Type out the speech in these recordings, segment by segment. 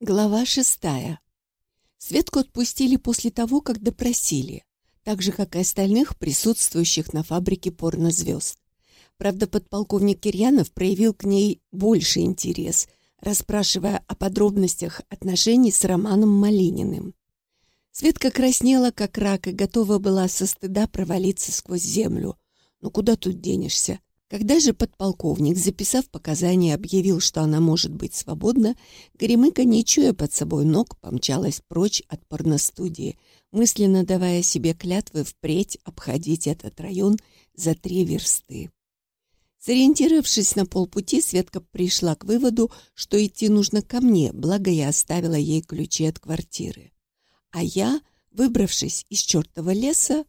Глава шестая. Светку отпустили после того, как допросили, так же, как и остальных присутствующих на фабрике порнозвезд. Правда, подполковник Кирьянов проявил к ней больше интерес, расспрашивая о подробностях отношений с Романом Малининым. Светка краснела, как рак, и готова была со стыда провалиться сквозь землю. Но «Ну куда тут денешься? Когда же подполковник, записав показания, объявил, что она может быть свободна, Горемыка, не чуя под собой ног, помчалась прочь от порностудии, мысленно давая себе клятвы впредь обходить этот район за три версты. Сориентировавшись на полпути, Светка пришла к выводу, что идти нужно ко мне, благо я оставила ей ключи от квартиры. А я, выбравшись из чертова леса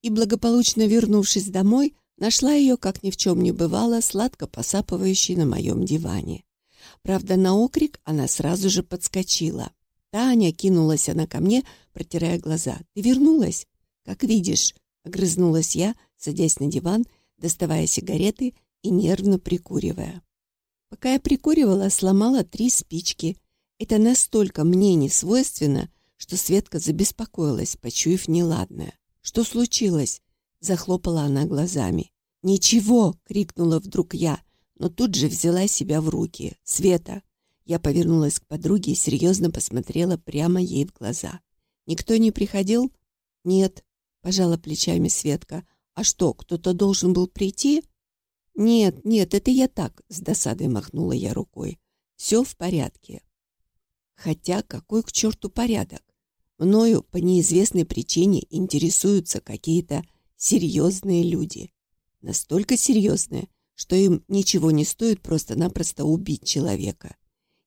и благополучно вернувшись домой, Нашла ее, как ни в чем не бывало, сладко посапывающей на моем диване. Правда, на окрик она сразу же подскочила. «Таня!» — кинулась она ко мне, протирая глаза. «Ты вернулась?» «Как видишь», — огрызнулась я, садясь на диван, доставая сигареты и нервно прикуривая. Пока я прикуривала, сломала три спички. Это настолько мне не свойственно, что Светка забеспокоилась, почуяв неладное. «Что случилось?» — захлопала она глазами. «Ничего!» — крикнула вдруг я, но тут же взяла себя в руки. «Света!» Я повернулась к подруге и серьезно посмотрела прямо ей в глаза. «Никто не приходил?» «Нет», — пожала плечами Светка. «А что, кто-то должен был прийти?» «Нет, нет, это я так», — с досадой махнула я рукой. «Все в порядке». Хотя какой к черту порядок? Мною по неизвестной причине интересуются какие-то серьезные люди настолько серьезное, что им ничего не стоит просто-напросто убить человека.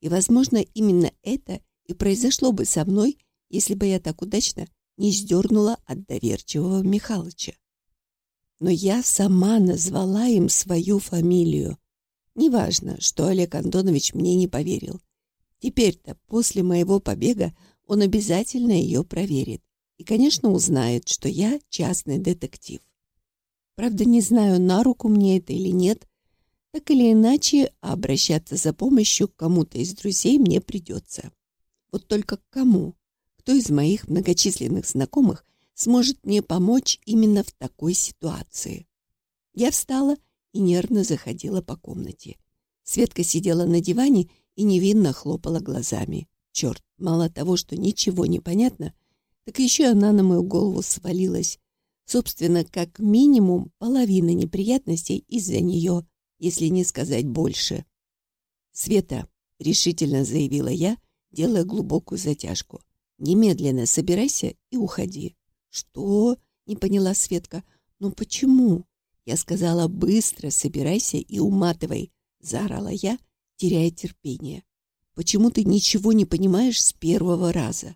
И, возможно, именно это и произошло бы со мной, если бы я так удачно не сдернула от доверчивого Михалыча. Но я сама назвала им свою фамилию. Неважно, что Олег Антонович мне не поверил. Теперь-то, после моего побега, он обязательно ее проверит. И, конечно, узнает, что я частный детектив. Правда, не знаю, на руку мне это или нет. Так или иначе, обращаться за помощью к кому-то из друзей мне придется. Вот только к кому? Кто из моих многочисленных знакомых сможет мне помочь именно в такой ситуации? Я встала и нервно заходила по комнате. Светка сидела на диване и невинно хлопала глазами. Черт, мало того, что ничего не понятно, так еще она на мою голову свалилась, Собственно, как минимум половина неприятностей из-за нее, если не сказать больше. «Света», — решительно заявила я, делая глубокую затяжку, «немедленно собирайся и уходи». «Что?» — не поняла Светка. «Ну почему?» Я сказала, «быстро собирайся и уматывай», — заорала я, теряя терпение. «Почему ты ничего не понимаешь с первого раза?»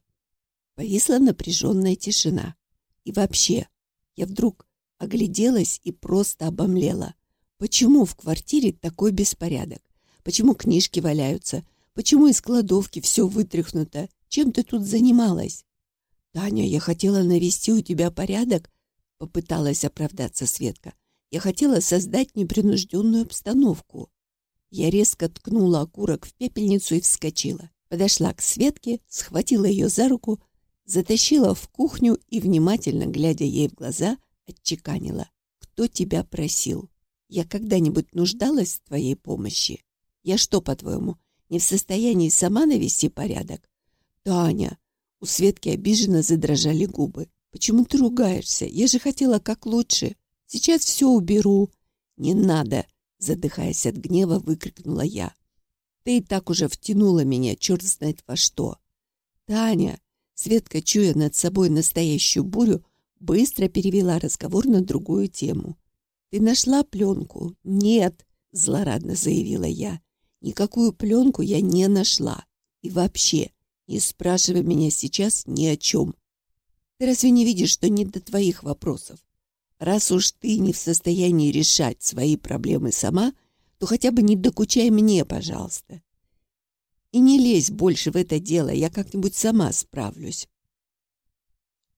Повисла напряженная тишина. «И вообще, я вдруг огляделась и просто обомлела. Почему в квартире такой беспорядок? Почему книжки валяются? Почему из кладовки все вытряхнуто? Чем ты тут занималась? Таня, я хотела навести у тебя порядок, попыталась оправдаться Светка. Я хотела создать непринужденную обстановку. Я резко ткнула окурок в пепельницу и вскочила. Подошла к Светке, схватила ее за руку затащила в кухню и, внимательно глядя ей в глаза, отчеканила. «Кто тебя просил? Я когда-нибудь нуждалась в твоей помощи? Я что, по-твоему, не в состоянии сама навести порядок?» «Таня!» У Светки обиженно задрожали губы. «Почему ты ругаешься? Я же хотела как лучше. Сейчас все уберу». «Не надо!» Задыхаясь от гнева, выкрикнула я. «Ты и так уже втянула меня, черт знает во что!» «Таня!» Светка, чуя над собой настоящую бурю, быстро перевела разговор на другую тему. «Ты нашла пленку?» «Нет», — злорадно заявила я. «Никакую пленку я не нашла. И вообще, не спрашивай меня сейчас ни о чем. Ты разве не видишь, что не до твоих вопросов? Раз уж ты не в состоянии решать свои проблемы сама, то хотя бы не докучай мне, пожалуйста. И не лезь больше в это дело, я как-нибудь сама справлюсь.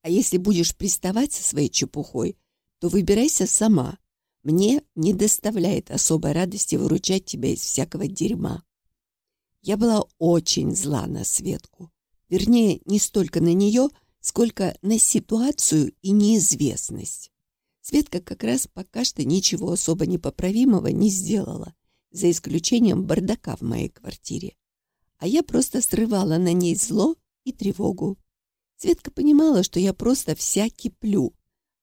А если будешь приставать со своей чепухой, то выбирайся сама. Мне не доставляет особой радости выручать тебя из всякого дерьма. Я была очень зла на Светку. Вернее, не столько на нее, сколько на ситуацию и неизвестность. Светка как раз пока что ничего особо непоправимого не сделала, за исключением бардака в моей квартире. А я просто срывала на ней зло и тревогу. Светка понимала, что я просто вся киплю.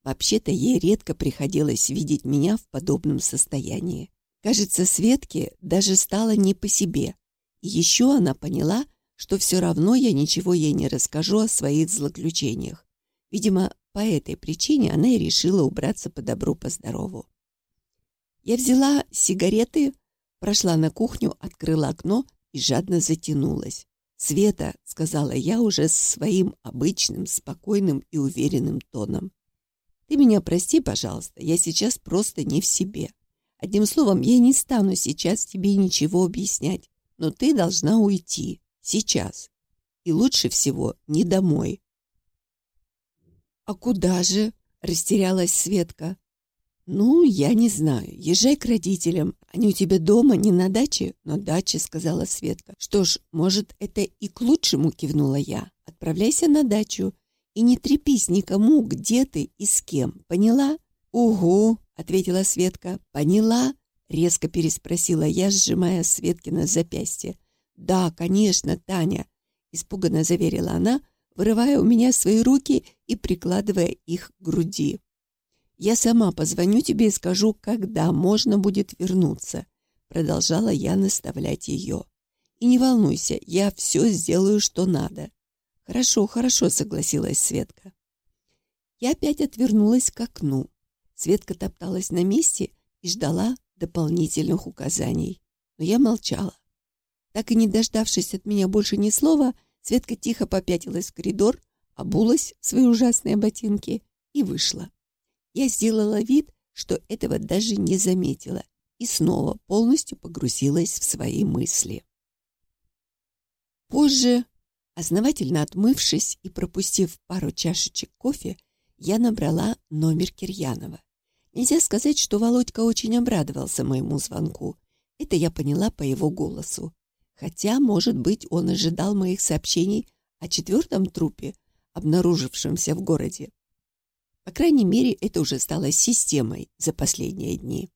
Вообще-то ей редко приходилось видеть меня в подобном состоянии. Кажется, Светке даже стало не по себе. И еще она поняла, что все равно я ничего ей не расскажу о своих злоключениях. Видимо, по этой причине она и решила убраться по добру, по здорову. Я взяла сигареты, прошла на кухню, открыла окно и жадно затянулась. «Света», — сказала я уже с своим обычным, спокойным и уверенным тоном, «ты меня прости, пожалуйста, я сейчас просто не в себе. Одним словом, я не стану сейчас тебе ничего объяснять, но ты должна уйти. Сейчас. И лучше всего не домой. «А куда же?» — растерялась Светка. «Ну, я не знаю. Езжай к родителям. Они у тебя дома, не на даче?» «На даче», — сказала Светка. «Что ж, может, это и к лучшему», — кивнула я. «Отправляйся на дачу и не трепись никому, где ты и с кем. Поняла?» «Угу», — ответила Светка. «Поняла?» — резко переспросила я, сжимая Светкина запястье. «Да, конечно, Таня», — испуганно заверила она, вырывая у меня свои руки и прикладывая их к груди. «Я сама позвоню тебе и скажу, когда можно будет вернуться», — продолжала я наставлять ее. «И не волнуйся, я все сделаю, что надо». «Хорошо, хорошо», — согласилась Светка. Я опять отвернулась к окну. Светка топталась на месте и ждала дополнительных указаний. Но я молчала. Так и не дождавшись от меня больше ни слова, Светка тихо попятилась в коридор, обулась в свои ужасные ботинки и вышла. Я сделала вид, что этого даже не заметила, и снова полностью погрузилась в свои мысли. Позже, основательно отмывшись и пропустив пару чашечек кофе, я набрала номер Кирьянова. Нельзя сказать, что Володька очень обрадовался моему звонку. Это я поняла по его голосу. Хотя, может быть, он ожидал моих сообщений о четвертом трупе, обнаружившемся в городе. По крайней мере, это уже стало системой за последние дни.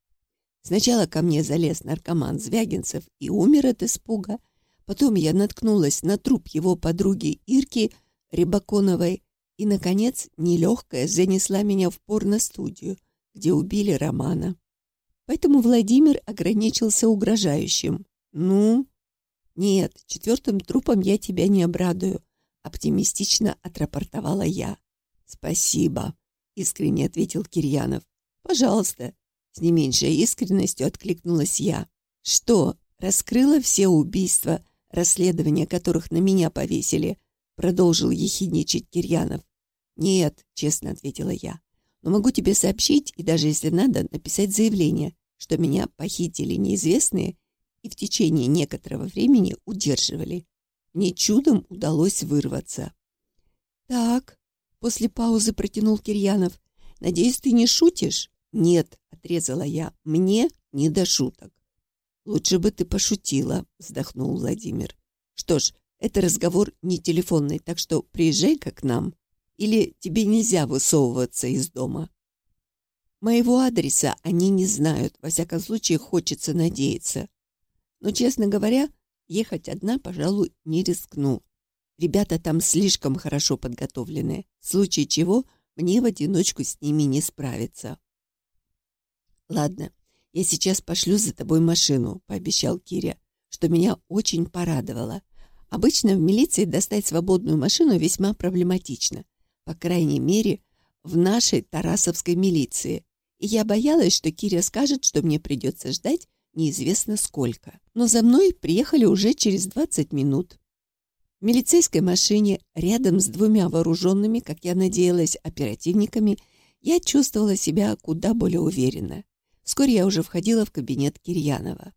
Сначала ко мне залез наркоман Звягинцев и умер от испуга. Потом я наткнулась на труп его подруги Ирки Рябаконовой и, наконец, нелегкая занесла меня в порно-студию, где убили Романа. Поэтому Владимир ограничился угрожающим. «Ну, «Нет, четвертым трупом я тебя не обрадую», — оптимистично отрапортовала я. «Спасибо», — искренне ответил Кирьянов. «Пожалуйста», — с не меньшей искренностью откликнулась я. «Что, раскрыла все убийства, расследования которых на меня повесили?» — продолжил ехидничать Кирьянов. «Нет», — честно ответила я. «Но могу тебе сообщить, и даже если надо, написать заявление, что меня похитили неизвестные и в течение некоторого времени удерживали. Мне чудом удалось вырваться. «Так», — после паузы протянул Кирьянов, — «надеюсь, ты не шутишь?» «Нет», — отрезала я, — «мне не до шуток». «Лучше бы ты пошутила», — вздохнул Владимир. «Что ж, это разговор не телефонный, так что приезжай-ка к нам. Или тебе нельзя высовываться из дома?» Моего адреса они не знают, во всяком случае хочется надеяться. Но, честно говоря, ехать одна, пожалуй, не рискну. Ребята там слишком хорошо подготовлены, в случае чего мне в одиночку с ними не справиться. «Ладно, я сейчас пошлю за тобой машину», — пообещал Киря, что меня очень порадовало. Обычно в милиции достать свободную машину весьма проблематично. По крайней мере, в нашей Тарасовской милиции. И я боялась, что Киря скажет, что мне придется ждать, неизвестно сколько. Но за мной приехали уже через 20 минут. В милицейской машине, рядом с двумя вооруженными, как я надеялась, оперативниками, я чувствовала себя куда более уверенно. Вскоре я уже входила в кабинет Кирьянова.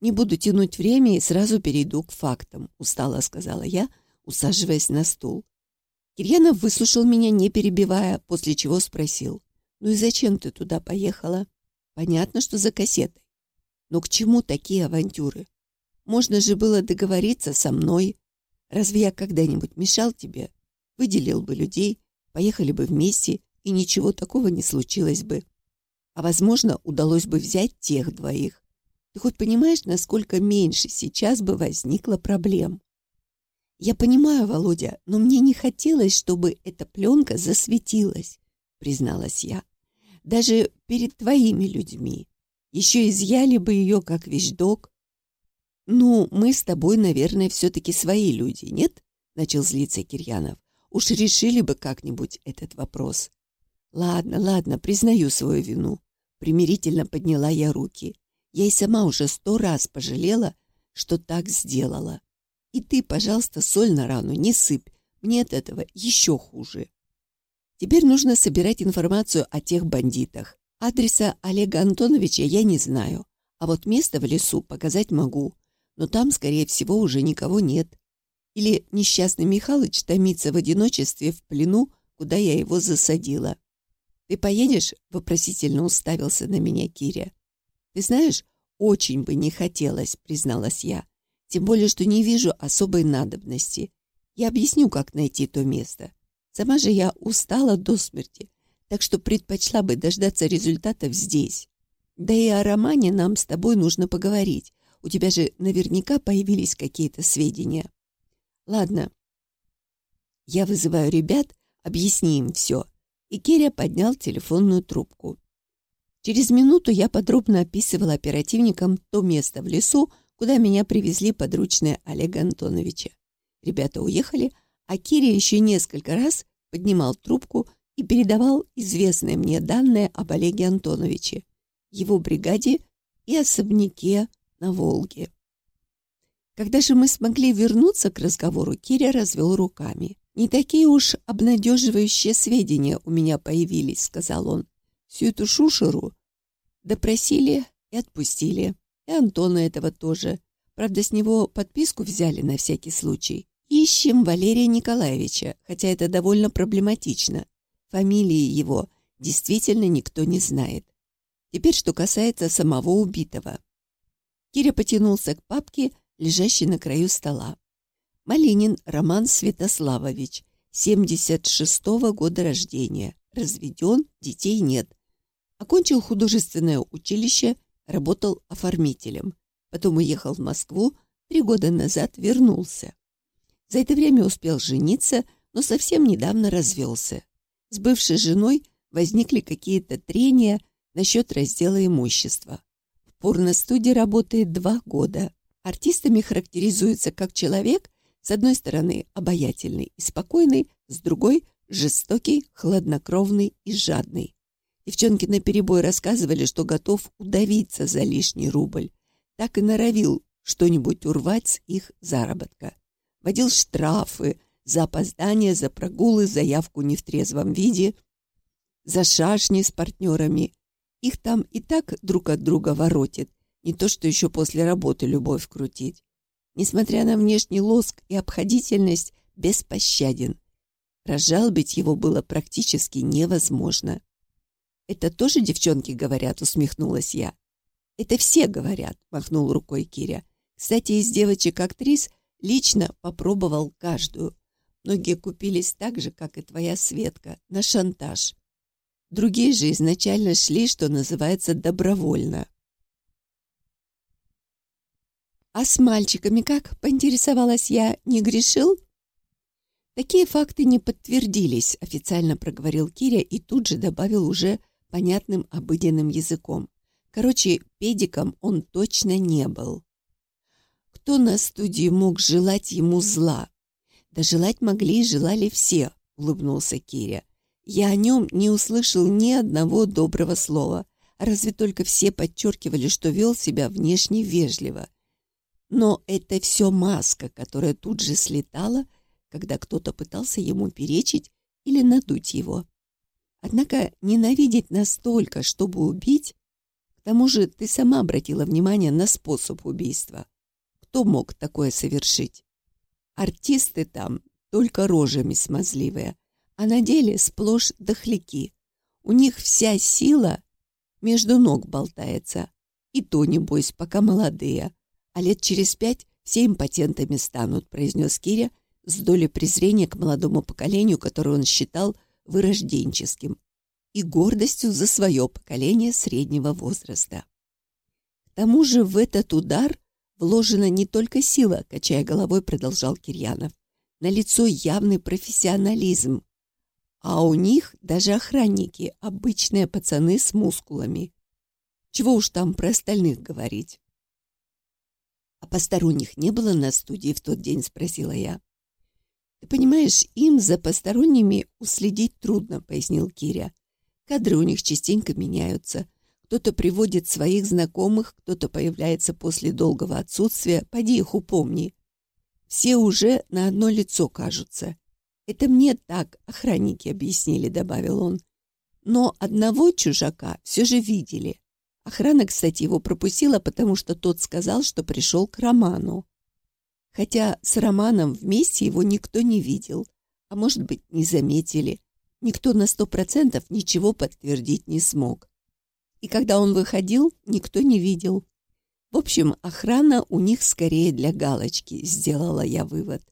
«Не буду тянуть время и сразу перейду к фактам», — устало сказала я, усаживаясь на стул. Кирьянов выслушал меня, не перебивая, после чего спросил. «Ну и зачем ты туда поехала?» «Понятно, что за кассетой. Но к чему такие авантюры? Можно же было договориться со мной. Разве я когда-нибудь мешал тебе? Выделил бы людей, поехали бы вместе, и ничего такого не случилось бы. А, возможно, удалось бы взять тех двоих. Ты хоть понимаешь, насколько меньше сейчас бы возникло проблем? Я понимаю, Володя, но мне не хотелось, чтобы эта пленка засветилась, призналась я. Даже перед твоими людьми. Еще изъяли бы ее как вещдок. «Ну, мы с тобой, наверное, все-таки свои люди, нет?» — начал злиться Кирьянов. «Уж решили бы как-нибудь этот вопрос». «Ладно, ладно, признаю свою вину». Примирительно подняла я руки. Я и сама уже сто раз пожалела, что так сделала. И ты, пожалуйста, соль на рану не сыпь. Мне от этого еще хуже. Теперь нужно собирать информацию о тех бандитах. Адреса Олега Антоновича я не знаю, а вот место в лесу показать могу, но там, скорее всего, уже никого нет. Или несчастный Михалыч томится в одиночестве в плену, куда я его засадила. «Ты поедешь?» — вопросительно уставился на меня Киря. «Ты знаешь, очень бы не хотелось», — призналась я. «Тем более, что не вижу особой надобности. Я объясню, как найти то место. Сама же я устала до смерти так что предпочла бы дождаться результатов здесь. Да и о романе нам с тобой нужно поговорить. У тебя же наверняка появились какие-то сведения. Ладно, я вызываю ребят, объясни им все. И Керя поднял телефонную трубку. Через минуту я подробно описывала оперативникам то место в лесу, куда меня привезли подручные Олега Антоновича. Ребята уехали, а Киря еще несколько раз поднимал трубку, и передавал известные мне данные об Олеге Антоновиче, его бригаде и особняке на Волге. Когда же мы смогли вернуться к разговору, Киря развел руками. «Не такие уж обнадеживающие сведения у меня появились», — сказал он. «Всю эту шушеру допросили и отпустили. И Антона этого тоже. Правда, с него подписку взяли на всякий случай. Ищем Валерия Николаевича, хотя это довольно проблематично. Фамилии его действительно никто не знает. Теперь, что касается самого убитого. Киря потянулся к папке, лежащей на краю стола. Малинин Роман Святославович, 76-го года рождения, разведен, детей нет. Окончил художественное училище, работал оформителем. Потом уехал в Москву, три года назад вернулся. За это время успел жениться, но совсем недавно развелся. С бывшей женой возникли какие-то трения насчет раздела имущества. В порно-студии работает два года. Артистами характеризуется как человек, с одной стороны, обаятельный и спокойный, с другой – жестокий, хладнокровный и жадный. Девчонки наперебой рассказывали, что готов удавиться за лишний рубль. Так и норовил что-нибудь урвать с их заработка. Водил штрафы, за опоздание, за прогулы, заявку не в трезвом виде, за шашни с партнерами. Их там и так друг от друга воротит, не то что еще после работы любовь крутить. Несмотря на внешний лоск и обходительность, беспощаден. Разжалбить его было практически невозможно. «Это тоже девчонки говорят?» — усмехнулась я. «Это все говорят», — махнул рукой Киря. «Кстати, из девочек-актрис лично попробовал каждую. Многие купились так же, как и твоя Светка, на шантаж. Другие же изначально шли, что называется, добровольно. «А с мальчиками как?» — поинтересовалась я. «Не грешил?» «Такие факты не подтвердились», — официально проговорил Киря и тут же добавил уже понятным обыденным языком. Короче, педиком он точно не был. Кто на студии мог желать ему зла? «Да желать могли и желали все», — улыбнулся Киря. «Я о нем не услышал ни одного доброго слова, разве только все подчеркивали, что вел себя внешне вежливо. Но это все маска, которая тут же слетала, когда кто-то пытался ему перечить или надуть его. Однако ненавидеть настолько, чтобы убить... К тому же ты сама обратила внимание на способ убийства. Кто мог такое совершить?» Артисты там только рожами смазливые, а на деле сплошь дохляки. У них вся сила между ног болтается. И то, небось, пока молодые. а лет через пять все импотентами станут», — произнес Киря с долей презрения к молодому поколению, которое он считал вырожденческим, и гордостью за свое поколение среднего возраста. К тому же в этот удар вложена не только сила, качая головой, продолжал Кирьянов. На лицо явный профессионализм. А у них даже охранники, обычные пацаны с мускулами. Чего уж там про остальных говорить. «А посторонних не было на студии в тот день?» — спросила я. «Ты понимаешь, им за посторонними уследить трудно», — пояснил Киря. «Кадры у них частенько меняются. Кто-то приводит своих знакомых, кто-то появляется после долгого отсутствия. Поди их упомни. Все уже на одно лицо кажутся. Это мне так охранники объяснили, добавил он. Но одного чужака все же видели. Охрана, кстати, его пропустила, потому что тот сказал, что пришел к Роману. Хотя с Романом вместе его никто не видел, а может быть, не заметили. Никто на сто процентов ничего подтвердить не смог и когда он выходил, никто не видел. В общем, охрана у них скорее для галочки, сделала я вывод.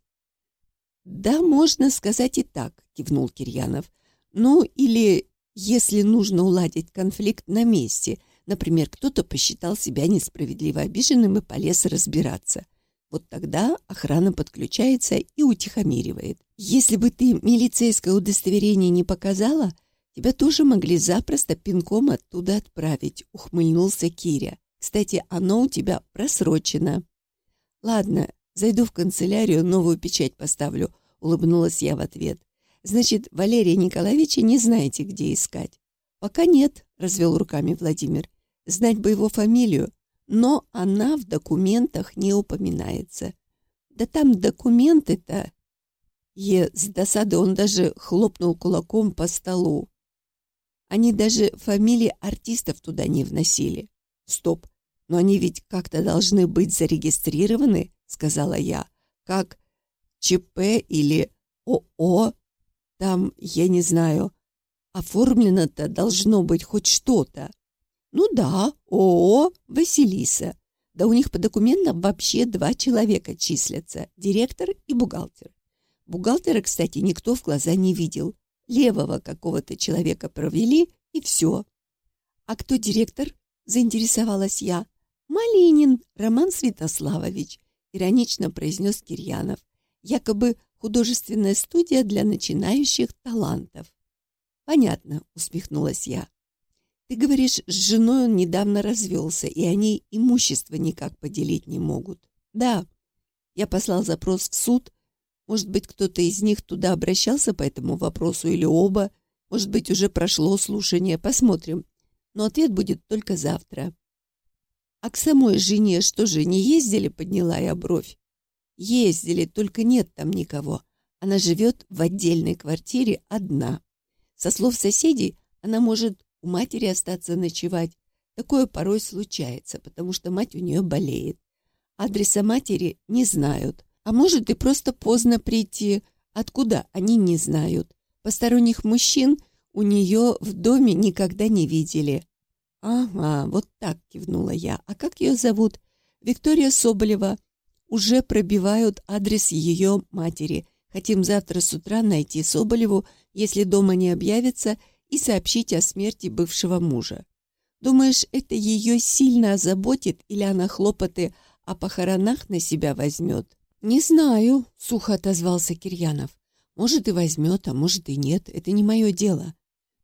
«Да, можно сказать и так», — кивнул Кирьянов. «Ну, или если нужно уладить конфликт на месте, например, кто-то посчитал себя несправедливо обиженным и полез разбираться. Вот тогда охрана подключается и утихомиривает. Если бы ты милицейское удостоверение не показала, Тебя тоже могли запросто пинком оттуда отправить», — ухмыльнулся Киря. «Кстати, оно у тебя просрочено». «Ладно, зайду в канцелярию, новую печать поставлю», — улыбнулась я в ответ. «Значит, Валерия Николаевича не знаете, где искать?» «Пока нет», — развел руками Владимир. «Знать бы его фамилию, но она в документах не упоминается». «Да там документы-то...» Е, с досады он даже хлопнул кулаком по столу. Они даже фамилии артистов туда не вносили. Стоп, но они ведь как-то должны быть зарегистрированы, сказала я. Как ЧП или ОО. Там, я не знаю, оформлено-то должно быть хоть что-то. Ну да, ООО «Василиса». Да у них по документам вообще два человека числятся, директор и бухгалтер. Бухгалтера, кстати, никто в глаза не видел левого какого-то человека провели, и все. «А кто директор?» – заинтересовалась я. «Малинин Роман Святославович», – иронично произнес Кирьянов. «Якобы художественная студия для начинающих талантов». «Понятно», – усмехнулась я. «Ты говоришь, с женой он недавно развелся, и они имущество никак поделить не могут». «Да». Я послал запрос в суд, может быть, кто-то из них туда обращался по этому вопросу или оба. Может быть, уже прошло слушание. Посмотрим. Но ответ будет только завтра. А к самой жене что же, не ездили? Подняла я бровь. Ездили, только нет там никого. Она живет в отдельной квартире одна. Со слов соседей, она может у матери остаться ночевать. Такое порой случается, потому что мать у нее болеет. Адреса матери не знают. А может и просто поздно прийти. Откуда, они не знают. Посторонних мужчин у нее в доме никогда не видели. «Ага, вот так», — кивнула я. «А как ее зовут?» «Виктория Соболева. Уже пробивают адрес ее матери. Хотим завтра с утра найти Соболеву, если дома не объявится, и сообщить о смерти бывшего мужа. Думаешь, это ее сильно озаботит или она хлопоты о похоронах на себя возьмет?» «Не знаю», — сухо отозвался Кирьянов. «Может, и возьмет, а может, и нет. Это не мое дело.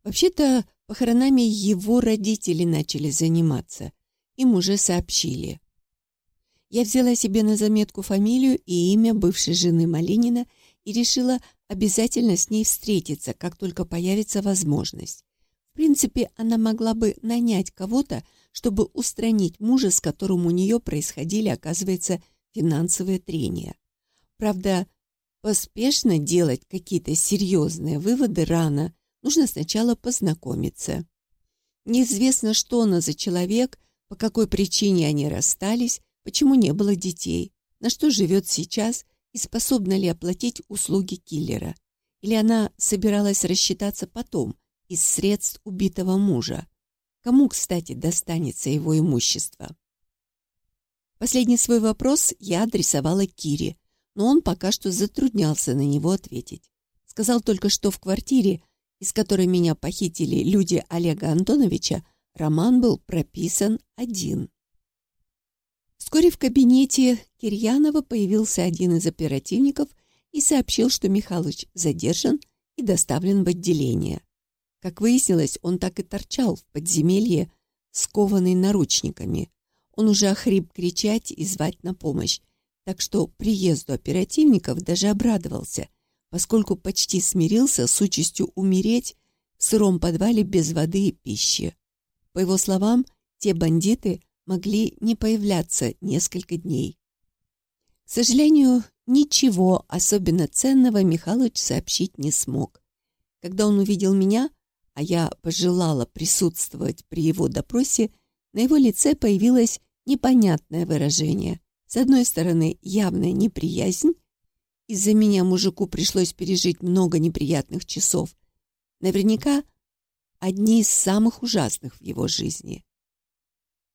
Вообще-то, похоронами его родители начали заниматься. Им уже сообщили». Я взяла себе на заметку фамилию и имя бывшей жены Малинина и решила обязательно с ней встретиться, как только появится возможность. В принципе, она могла бы нанять кого-то, чтобы устранить мужа, с которым у нее происходили, оказывается, финансовые трения. Правда, поспешно делать какие-то серьезные выводы рано, нужно сначала познакомиться. Неизвестно, что она за человек, по какой причине они расстались, почему не было детей, на что живет сейчас и способна ли оплатить услуги киллера. Или она собиралась рассчитаться потом из средств убитого мужа. Кому, кстати, достанется его имущество? Последний свой вопрос я адресовала Кире, но он пока что затруднялся на него ответить. Сказал только, что в квартире, из которой меня похитили люди Олега Антоновича, роман был прописан один. Вскоре в кабинете Кирьянова появился один из оперативников и сообщил, что Михалыч задержан и доставлен в отделение. Как выяснилось, он так и торчал в подземелье, скованный наручниками. Он уже охрип кричать и звать на помощь, так что приезду оперативников даже обрадовался, поскольку почти смирился с участью умереть в сыром подвале без воды и пищи. По его словам, те бандиты могли не появляться несколько дней. К сожалению, ничего особенно ценного Михалыч сообщить не смог. Когда он увидел меня, а я пожелала присутствовать при его допросе, на его лице появилось непонятное выражение. С одной стороны, явная неприязнь. Из-за меня мужику пришлось пережить много неприятных часов. Наверняка одни из самых ужасных в его жизни.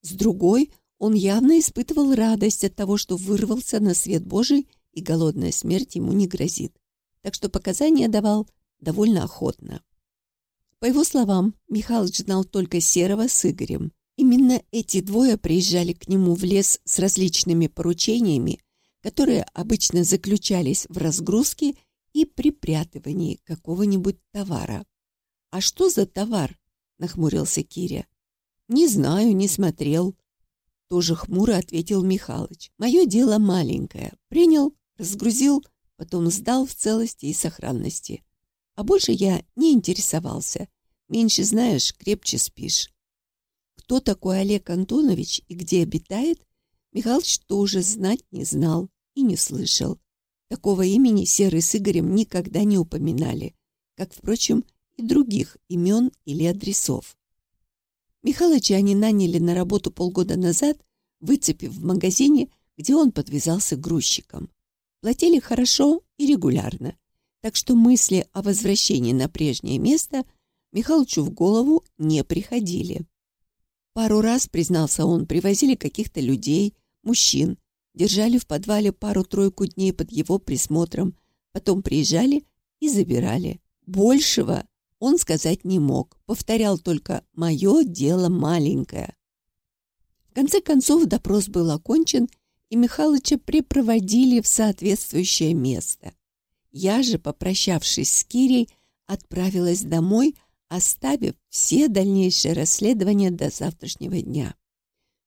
С другой, он явно испытывал радость от того, что вырвался на свет Божий, и голодная смерть ему не грозит. Так что показания давал довольно охотно. По его словам, Михалыч знал только Серого с Игорем. Именно эти двое приезжали к нему в лес с различными поручениями, которые обычно заключались в разгрузке и припрятывании какого-нибудь товара. «А что за товар?» — нахмурился Киря. «Не знаю, не смотрел». Тоже хмуро ответил Михалыч. «Мое дело маленькое. Принял, разгрузил, потом сдал в целости и сохранности. А больше я не интересовался. Меньше знаешь, крепче спишь. Кто такой Олег Антонович и где обитает, Михалыч тоже знать не знал и не слышал. Такого имени Серый с Игорем никогда не упоминали, как, впрочем, и других имен или адресов. Михалыча они наняли на работу полгода назад, выцепив в магазине, где он подвязался грузчиком. Платили хорошо и регулярно, так что мысли о возвращении на прежнее место Михалычу в голову не приходили. Пару раз, признался он, привозили каких-то людей, мужчин, держали в подвале пару-тройку дней под его присмотром, потом приезжали и забирали. Большего он сказать не мог, повторял только «мое дело маленькое». В конце концов допрос был окончен, и Михалыча припроводили в соответствующее место. Я же, попрощавшись с Кирей, отправилась домой, оставив все дальнейшие расследования до завтрашнего дня.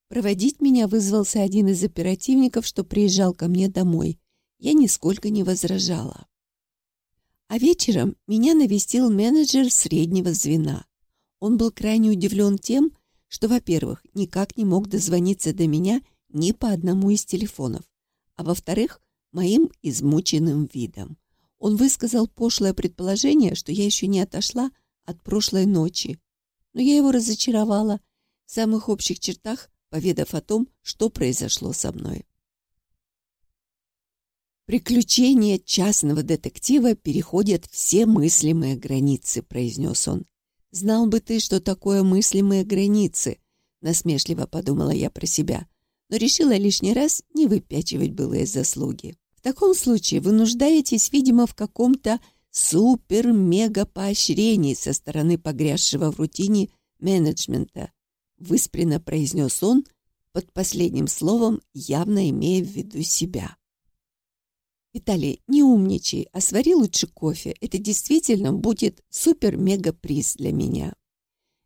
Проводить меня вызвался один из оперативников, что приезжал ко мне домой. Я нисколько не возражала. А вечером меня навестил менеджер среднего звена. Он был крайне удивлен тем, что, во-первых, никак не мог дозвониться до меня ни по одному из телефонов, а во-вторых, моим измученным видом. Он высказал пошлое предположение, что я еще не отошла от прошлой ночи. Но я его разочаровала в самых общих чертах, поведав о том, что произошло со мной. «Приключения частного детектива переходят все мыслимые границы», — произнес он. «Знал бы ты, что такое мыслимые границы», — насмешливо подумала я про себя, но решила лишний раз не выпячивать былые заслуги таком случае вы нуждаетесь, видимо, в каком-то супер-мега-поощрении со стороны погрязшего в рутине менеджмента, выспренно произнес он, под последним словом явно имея в виду себя. Виталий, не умничай, а свари лучше кофе. Это действительно будет супер-мега-приз для меня.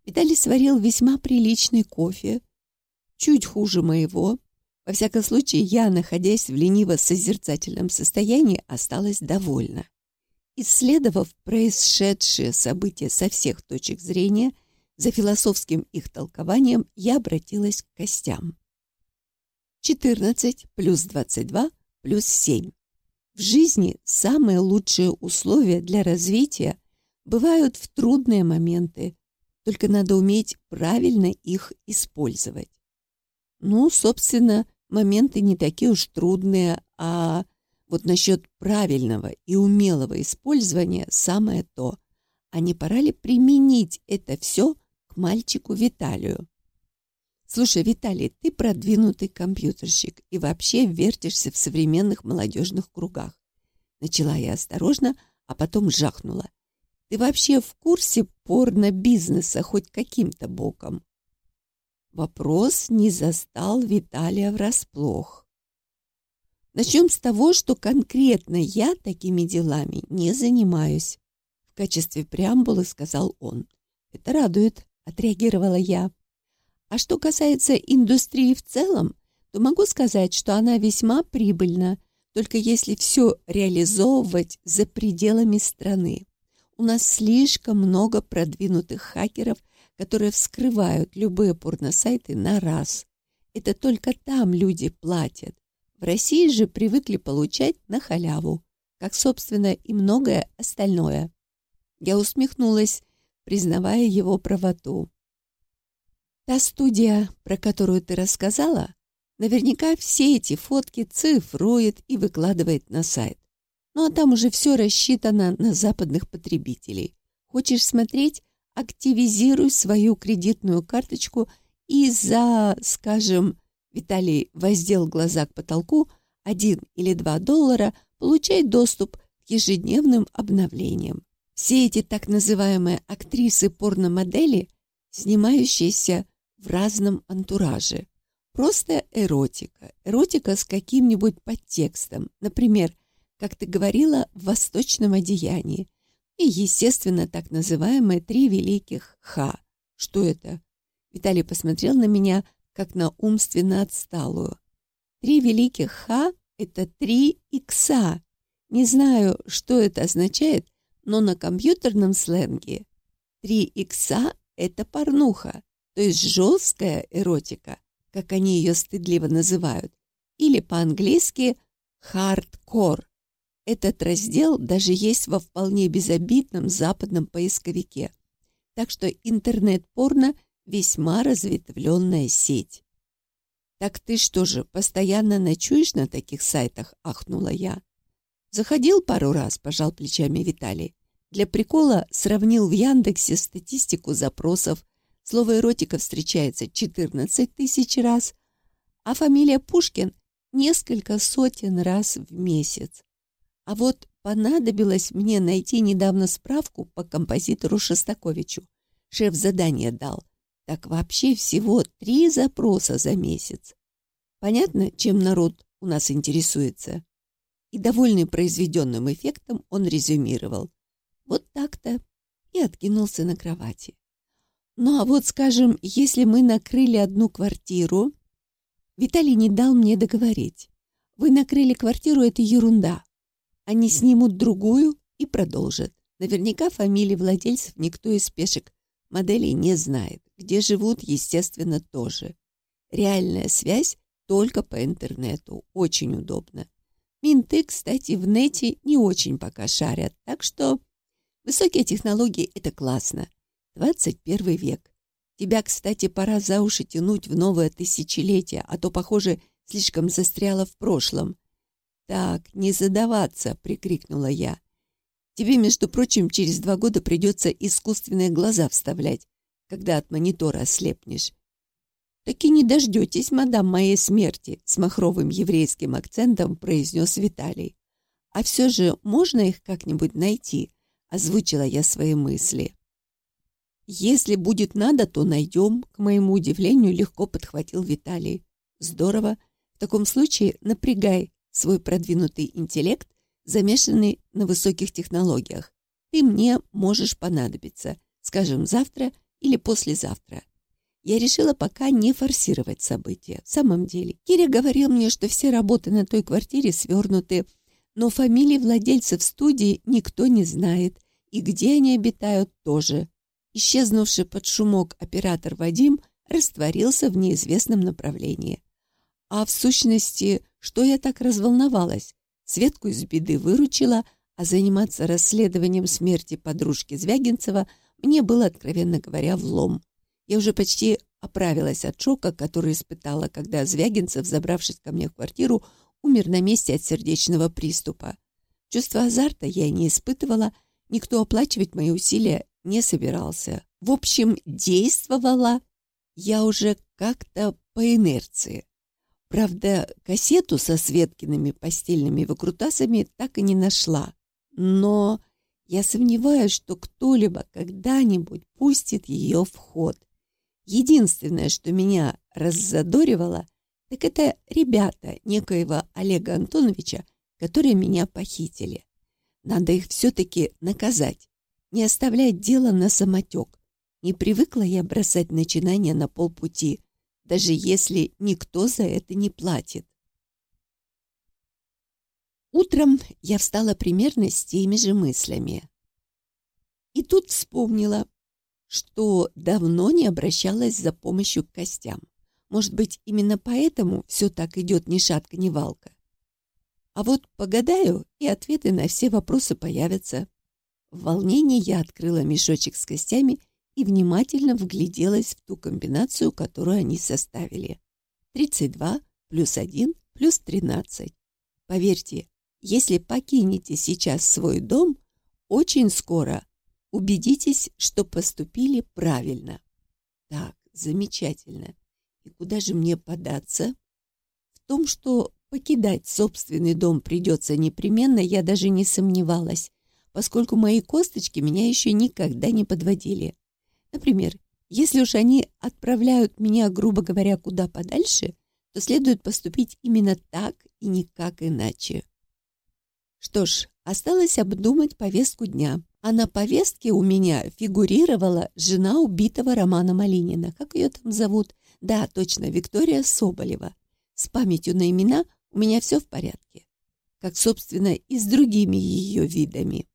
Виталий сварил весьма приличный кофе, чуть хуже моего, во всяком случае, я, находясь в лениво-созерцательном состоянии, осталась довольна. Исследовав происшедшие события со всех точек зрения, за философским их толкованием я обратилась к костям. 14 плюс 22 плюс 7. В жизни самые лучшие условия для развития бывают в трудные моменты, только надо уметь правильно их использовать. Ну, собственно, моменты не такие уж трудные, а вот насчет правильного и умелого использования самое то. А не пора ли применить это все к мальчику Виталию? Слушай, Виталий, ты продвинутый компьютерщик и вообще вертишься в современных молодежных кругах. Начала я осторожно, а потом жахнула. Ты вообще в курсе порно-бизнеса хоть каким-то боком? Вопрос не застал Виталия врасплох. Начнем с того, что конкретно я такими делами не занимаюсь. В качестве преамбулы сказал он. Это радует, отреагировала я. А что касается индустрии в целом, то могу сказать, что она весьма прибыльна, только если все реализовывать за пределами страны. У нас слишком много продвинутых хакеров, которые вскрывают любые порносайты на раз. Это только там люди платят. В России же привыкли получать на халяву, как, собственно, и многое остальное. Я усмехнулась, признавая его правоту. Та студия, про которую ты рассказала, наверняка все эти фотки цифрует и выкладывает на сайт. Ну а там уже все рассчитано на западных потребителей. Хочешь смотреть? Активизируй свою кредитную карточку и за, скажем, Виталий воздел глаза к потолку, один или два доллара получай доступ к ежедневным обновлениям. Все эти так называемые актрисы порномодели, снимающиеся в разном антураже. Просто эротика. Эротика с каким-нибудь подтекстом. Например, как ты говорила, в восточном одеянии. И, естественно, так называемые три великих «ха». Что это? Виталий посмотрел на меня, как на умственно отсталую. Три великих «ха» — это три икса. Не знаю, что это означает, но на компьютерном сленге три икса — это порнуха, то есть жесткая эротика, как они ее стыдливо называют, или по-английски «хардкор». Этот раздел даже есть во вполне безобидном западном поисковике. Так что интернет-порно – весьма разветвленная сеть. «Так ты что же, постоянно ночуешь на таких сайтах?» – ахнула я. «Заходил пару раз», – пожал плечами Виталий. Для прикола сравнил в Яндексе статистику запросов. Слово «эротика» встречается 14 тысяч раз, а фамилия Пушкин – несколько сотен раз в месяц. А вот понадобилось мне найти недавно справку по композитору Шостаковичу. Шеф задание дал. Так вообще всего три запроса за месяц. Понятно, чем народ у нас интересуется? И, довольный произведенным эффектом, он резюмировал. Вот так-то. И откинулся на кровати. Ну а вот, скажем, если мы накрыли одну квартиру... Виталий не дал мне договорить. Вы накрыли квартиру, это ерунда. Они снимут другую и продолжат. Наверняка фамилии владельцев никто из пешек моделей не знает. Где живут, естественно, тоже. Реальная связь только по интернету. Очень удобно. Минты, кстати, в нете не очень пока шарят, так что высокие технологии — это классно. 21 век. Тебя, кстати, пора за уши тянуть в новое тысячелетие, а то, похоже, слишком застряла в прошлом. «Так, не задаваться!» — прикрикнула я. «Тебе, между прочим, через два года придется искусственные глаза вставлять, когда от монитора ослепнешь». «Так и не дождетесь, мадам, моей смерти», — с махровым еврейским акцентом произнес Виталий. «А все же можно их как-нибудь найти?» — озвучила я свои мысли. «Если будет надо, то найдем», — к моему удивлению легко подхватил Виталий. «Здорово. В таком случае напрягай свой продвинутый интеллект, замешанный на высоких технологиях. Ты мне можешь понадобиться, скажем, завтра или послезавтра. Я решила пока не форсировать события. В самом деле, Киря говорил мне, что все работы на той квартире свернуты, но фамилии владельцев студии никто не знает, и где они обитают тоже. Исчезнувший под шумок оператор Вадим растворился в неизвестном направлении. А в сущности, что я так разволновалась? Светку из беды выручила, а заниматься расследованием смерти подружки Звягинцева мне было, откровенно говоря, влом. Я уже почти оправилась от шока, который испытала, когда Звягинцев, забравшись ко мне в квартиру, умер на месте от сердечного приступа. Чувство азарта я не испытывала, никто оплачивать мои усилия не собирался. В общем, действовала я уже как-то по инерции. Правда, кассету со Светкиными постельными выкрутасами так и не нашла. Но я сомневаюсь, что кто-либо когда-нибудь пустит ее в ход. Единственное, что меня раззадоривало, так это ребята некоего Олега Антоновича, которые меня похитили. Надо их все-таки наказать, не оставлять дело на самотек. Не привыкла я бросать начинания на полпути, даже если никто за это не платит. Утром я встала примерно с теми же мыслями. И тут вспомнила, что давно не обращалась за помощью к костям. Может быть, именно поэтому все так идет ни шатка, ни валка. А вот погадаю, и ответы на все вопросы появятся. В волнении я открыла мешочек с костями и внимательно вгляделась в ту комбинацию, которую они составили. 32 плюс 1 плюс 13. Поверьте, если покинете сейчас свой дом, очень скоро убедитесь, что поступили правильно. Так, замечательно. И куда же мне податься? В том, что покидать собственный дом придется непременно, я даже не сомневалась, поскольку мои косточки меня еще никогда не подводили. Например, если уж они отправляют меня, грубо говоря, куда подальше, то следует поступить именно так и никак иначе. Что ж, осталось обдумать повестку дня. А на повестке у меня фигурировала жена убитого Романа Малинина. Как ее там зовут? Да, точно, Виктория Соболева. С памятью на имена у меня все в порядке. Как, собственно, и с другими ее видами.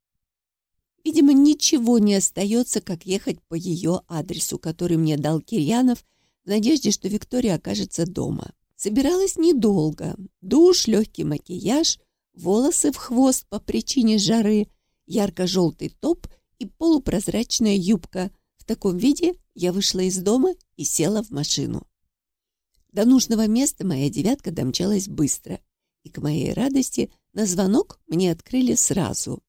Видимо, ничего не остается, как ехать по ее адресу, который мне дал Кирьянов, в надежде, что Виктория окажется дома. Собиралась недолго. Душ, легкий макияж, волосы в хвост по причине жары, ярко-желтый топ и полупрозрачная юбка. В таком виде я вышла из дома и села в машину. До нужного места моя девятка домчалась быстро, и к моей радости на звонок мне открыли сразу.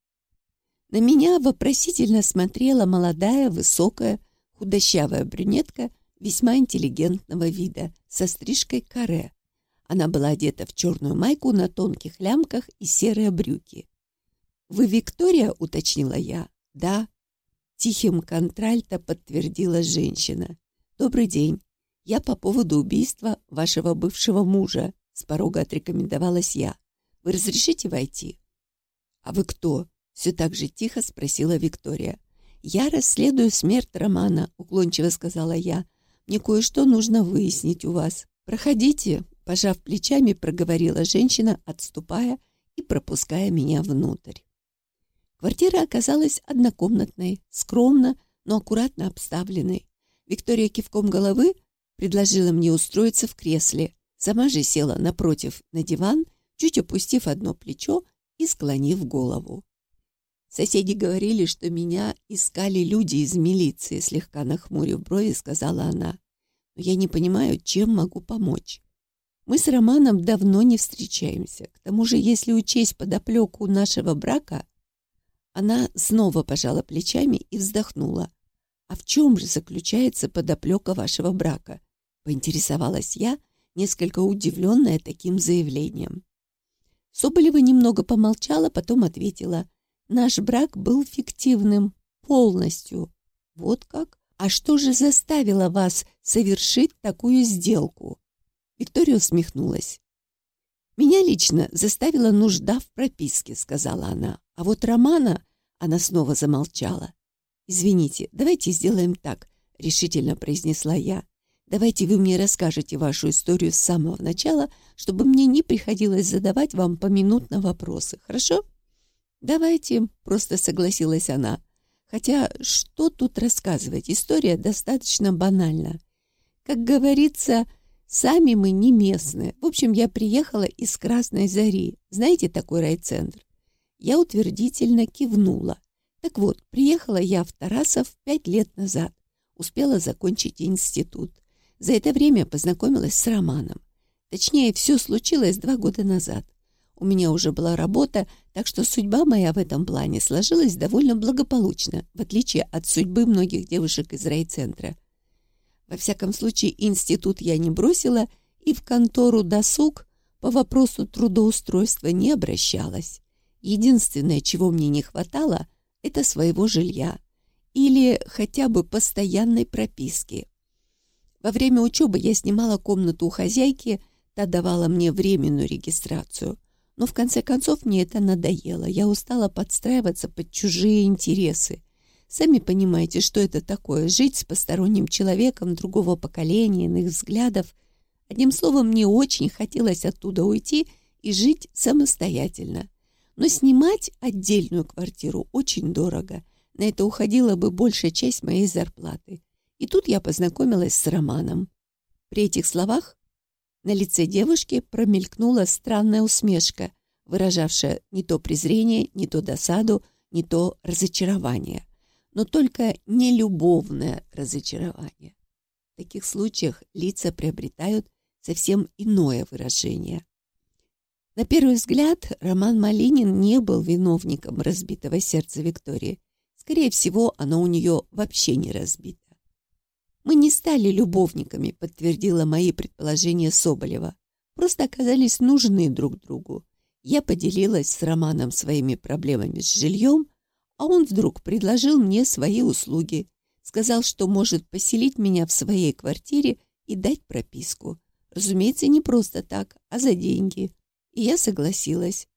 На меня вопросительно смотрела молодая, высокая, худощавая брюнетка весьма интеллигентного вида, со стрижкой каре. Она была одета в черную майку на тонких лямках и серые брюки. «Вы Виктория?» — уточнила я. «Да». Тихим контральто подтвердила женщина. «Добрый день. Я по поводу убийства вашего бывшего мужа», — с порога отрекомендовалась я. «Вы разрешите войти?» «А вы кто?» — все так же тихо спросила Виктория. «Я расследую смерть Романа», — уклончиво сказала я. «Мне кое-что нужно выяснить у вас. Проходите», — пожав плечами, проговорила женщина, отступая и пропуская меня внутрь. Квартира оказалась однокомнатной, скромно, но аккуратно обставленной. Виктория кивком головы предложила мне устроиться в кресле. Сама же села напротив на диван, чуть опустив одно плечо и склонив голову. Соседи говорили, что меня искали люди из милиции, слегка нахмурив брови, сказала она. Но я не понимаю, чем могу помочь. Мы с Романом давно не встречаемся. К тому же, если учесть подоплеку нашего брака, она снова пожала плечами и вздохнула. «А в чем же заключается подоплека вашего брака?» Поинтересовалась я, несколько удивленная таким заявлением. Соболева немного помолчала, потом ответила. «Наш брак был фиктивным. Полностью. Вот как? А что же заставило вас совершить такую сделку?» Виктория усмехнулась. «Меня лично заставила нужда в прописке», — сказала она. «А вот Романа...» — она снова замолчала. «Извините, давайте сделаем так», — решительно произнесла я. «Давайте вы мне расскажете вашу историю с самого начала, чтобы мне не приходилось задавать вам поминутно вопросы, хорошо?» «Давайте», — просто согласилась она. «Хотя что тут рассказывать? История достаточно банальна. Как говорится, Сами мы не местные. В общем, я приехала из Красной Зари. Знаете такой райцентр? Я утвердительно кивнула. Так вот, приехала я в Тарасов пять лет назад. Успела закончить институт. За это время познакомилась с Романом. Точнее, все случилось два года назад. У меня уже была работа, так что судьба моя в этом плане сложилась довольно благополучно, в отличие от судьбы многих девушек из райцентра. Во всяком случае, институт я не бросила и в контору досуг по вопросу трудоустройства не обращалась. Единственное, чего мне не хватало, это своего жилья или хотя бы постоянной прописки. Во время учебы я снимала комнату у хозяйки, та давала мне временную регистрацию. Но в конце концов мне это надоело. Я устала подстраиваться под чужие интересы. Сами понимаете, что это такое — жить с посторонним человеком другого поколения, иных взглядов. Одним словом, мне очень хотелось оттуда уйти и жить самостоятельно. Но снимать отдельную квартиру очень дорого. На это уходила бы большая часть моей зарплаты. И тут я познакомилась с Романом. При этих словах на лице девушки промелькнула странная усмешка, выражавшая не то презрение, не то досаду, не то разочарование. Но только не любовное разочарование. В таких случаях лица приобретают совсем иное выражение. На первый взгляд, Роман Малинин не был виновником разбитого сердца Виктории. Скорее всего, оно у нее вообще не разбито. «Мы не стали любовниками», — подтвердила мои предположения Соболева. «Просто оказались нужны друг другу. Я поделилась с Романом своими проблемами с жильем, а он вдруг предложил мне свои услуги. Сказал, что может поселить меня в своей квартире и дать прописку. Разумеется, не просто так, а за деньги. И я согласилась.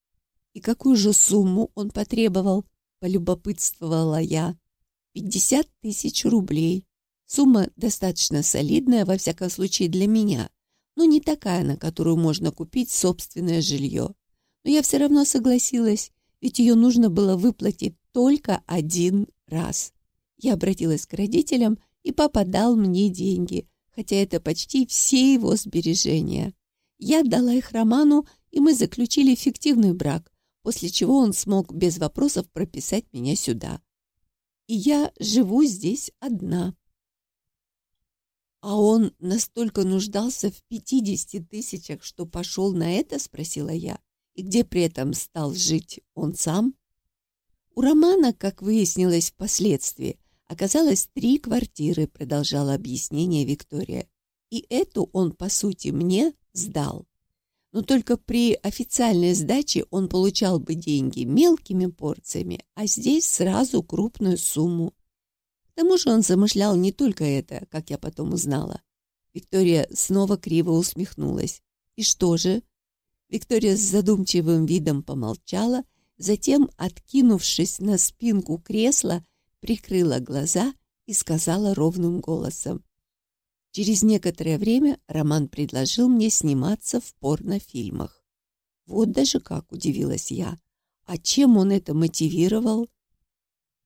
И какую же сумму он потребовал, полюбопытствовала я. Пятьдесят тысяч рублей. Сумма достаточно солидная, во всяком случае для меня, но не такая, на которую можно купить собственное жилье. Но я все равно согласилась, ведь ее нужно было выплатить только один раз. Я обратилась к родителям, и папа дал мне деньги, хотя это почти все его сбережения. Я отдала их Роману, и мы заключили фиктивный брак, после чего он смог без вопросов прописать меня сюда. И я живу здесь одна. «А он настолько нуждался в пятидесяти тысячах, что пошел на это?» — спросила я. «И где при этом стал жить он сам?» У Романа, как выяснилось впоследствии, оказалось три квартиры, продолжала объяснение Виктория. И эту он, по сути, мне сдал. Но только при официальной сдаче он получал бы деньги мелкими порциями, а здесь сразу крупную сумму тому же он замышлял не только это, как я потом узнала. Виктория снова криво усмехнулась. «И что же?» Виктория с задумчивым видом помолчала, затем, откинувшись на спинку кресла, прикрыла глаза и сказала ровным голосом. Через некоторое время Роман предложил мне сниматься в порнофильмах. Вот даже как удивилась я. А чем он это мотивировал?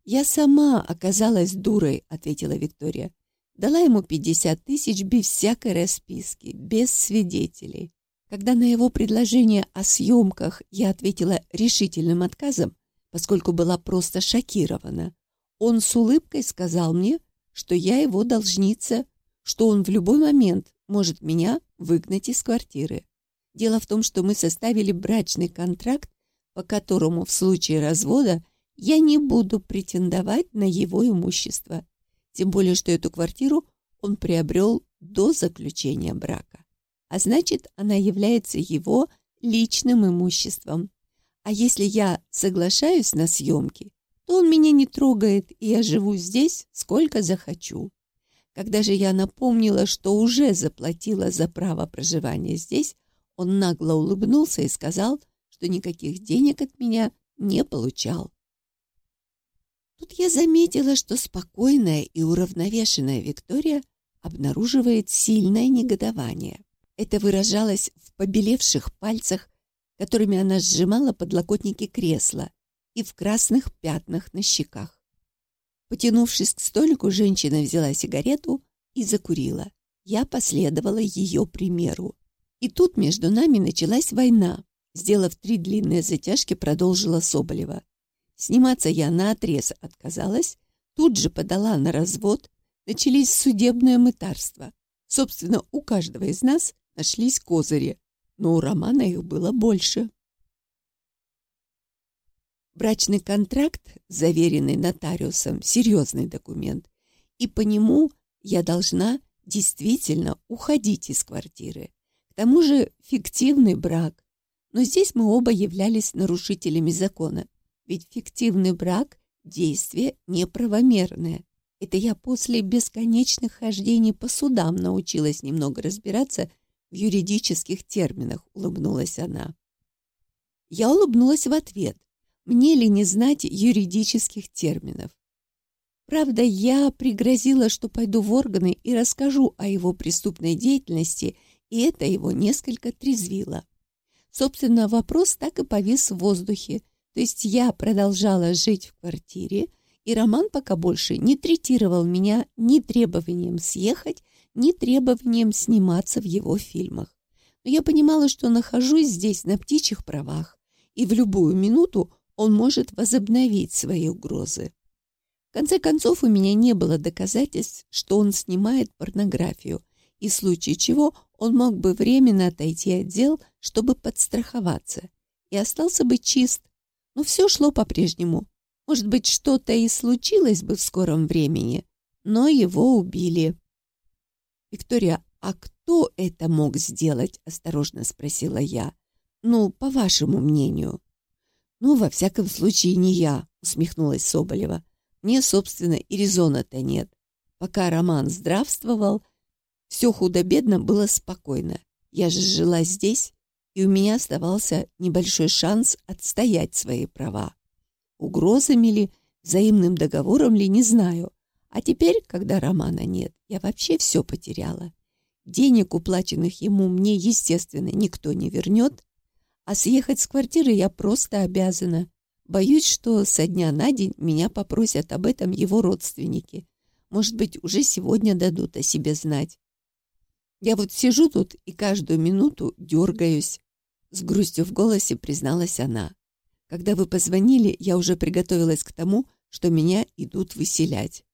«Я сама оказалась дурой», — ответила Виктория. Дала ему 50 тысяч без всякой расписки, без свидетелей. Когда на его предложение о съемках я ответила решительным отказом, поскольку была просто шокирована, он с улыбкой сказал мне, что я его должница, что он в любой момент может меня выгнать из квартиры. Дело в том, что мы составили брачный контракт, по которому в случае развода я не буду претендовать на его имущество. Тем более, что эту квартиру он приобрел до заключения брака. А значит, она является его личным имуществом. А если я соглашаюсь на съемки, то он меня не трогает, и я живу здесь сколько захочу. Когда же я напомнила, что уже заплатила за право проживания здесь, он нагло улыбнулся и сказал, что никаких денег от меня не получал. Тут я заметила, что спокойная и уравновешенная Виктория обнаруживает сильное негодование. Это выражалось в побелевших пальцах, которыми она сжимала подлокотники кресла, и в красных пятнах на щеках. Потянувшись к столику, женщина взяла сигарету и закурила. Я последовала ее примеру. И тут между нами началась война. Сделав три длинные затяжки, продолжила Соболева. Сниматься я наотрез отказалась, тут же подала на развод, начались судебное мытарство. Собственно, у каждого из нас нашлись козыри, но у Романа их было больше. Брачный контракт, заверенный нотариусом, серьезный документ, и по нему я должна действительно уходить из квартиры. К тому же фиктивный брак. Но здесь мы оба являлись нарушителями закона. Ведь фиктивный брак – действие неправомерное. Это я после бесконечных хождений по судам научилась немного разбираться в юридических терминах, улыбнулась она. Я улыбнулась в ответ. Мне ли не знать юридических терминов? Правда, я пригрозила, что пойду в органы и расскажу о его преступной деятельности, и это его несколько трезвило. Собственно, вопрос так и повис в воздухе. То есть я продолжала жить в квартире, и Роман пока больше не третировал меня ни требованием съехать, ни требованием сниматься в его фильмах. Но я понимала, что нахожусь здесь на птичьих правах, и в любую минуту он может возобновить свои угрозы. В конце концов, у меня не было доказательств, что он снимает порнографию, и в случае чего он мог бы временно отойти от дел, чтобы подстраховаться, и остался бы чист. Но все шло по-прежнему. Может быть, что-то и случилось бы в скором времени, но его убили. «Виктория, а кто это мог сделать?» – осторожно спросила я. «Ну, по вашему мнению». «Ну, во всяком случае, не я», — усмехнулась Соболева. «Мне, собственно, и резона-то нет. Пока Роман здравствовал, все худо-бедно было спокойно. Я же жила здесь, и у меня оставался небольшой шанс отстоять свои права. Угрозами ли, взаимным договором ли, не знаю. А теперь, когда Романа нет, я вообще все потеряла. Денег, уплаченных ему, мне, естественно, никто не вернет, а съехать с квартиры я просто обязана. Боюсь, что со дня на день меня попросят об этом его родственники. Может быть, уже сегодня дадут о себе знать. Я вот сижу тут и каждую минуту дергаюсь. С грустью в голосе призналась она. Когда вы позвонили, я уже приготовилась к тому, что меня идут выселять.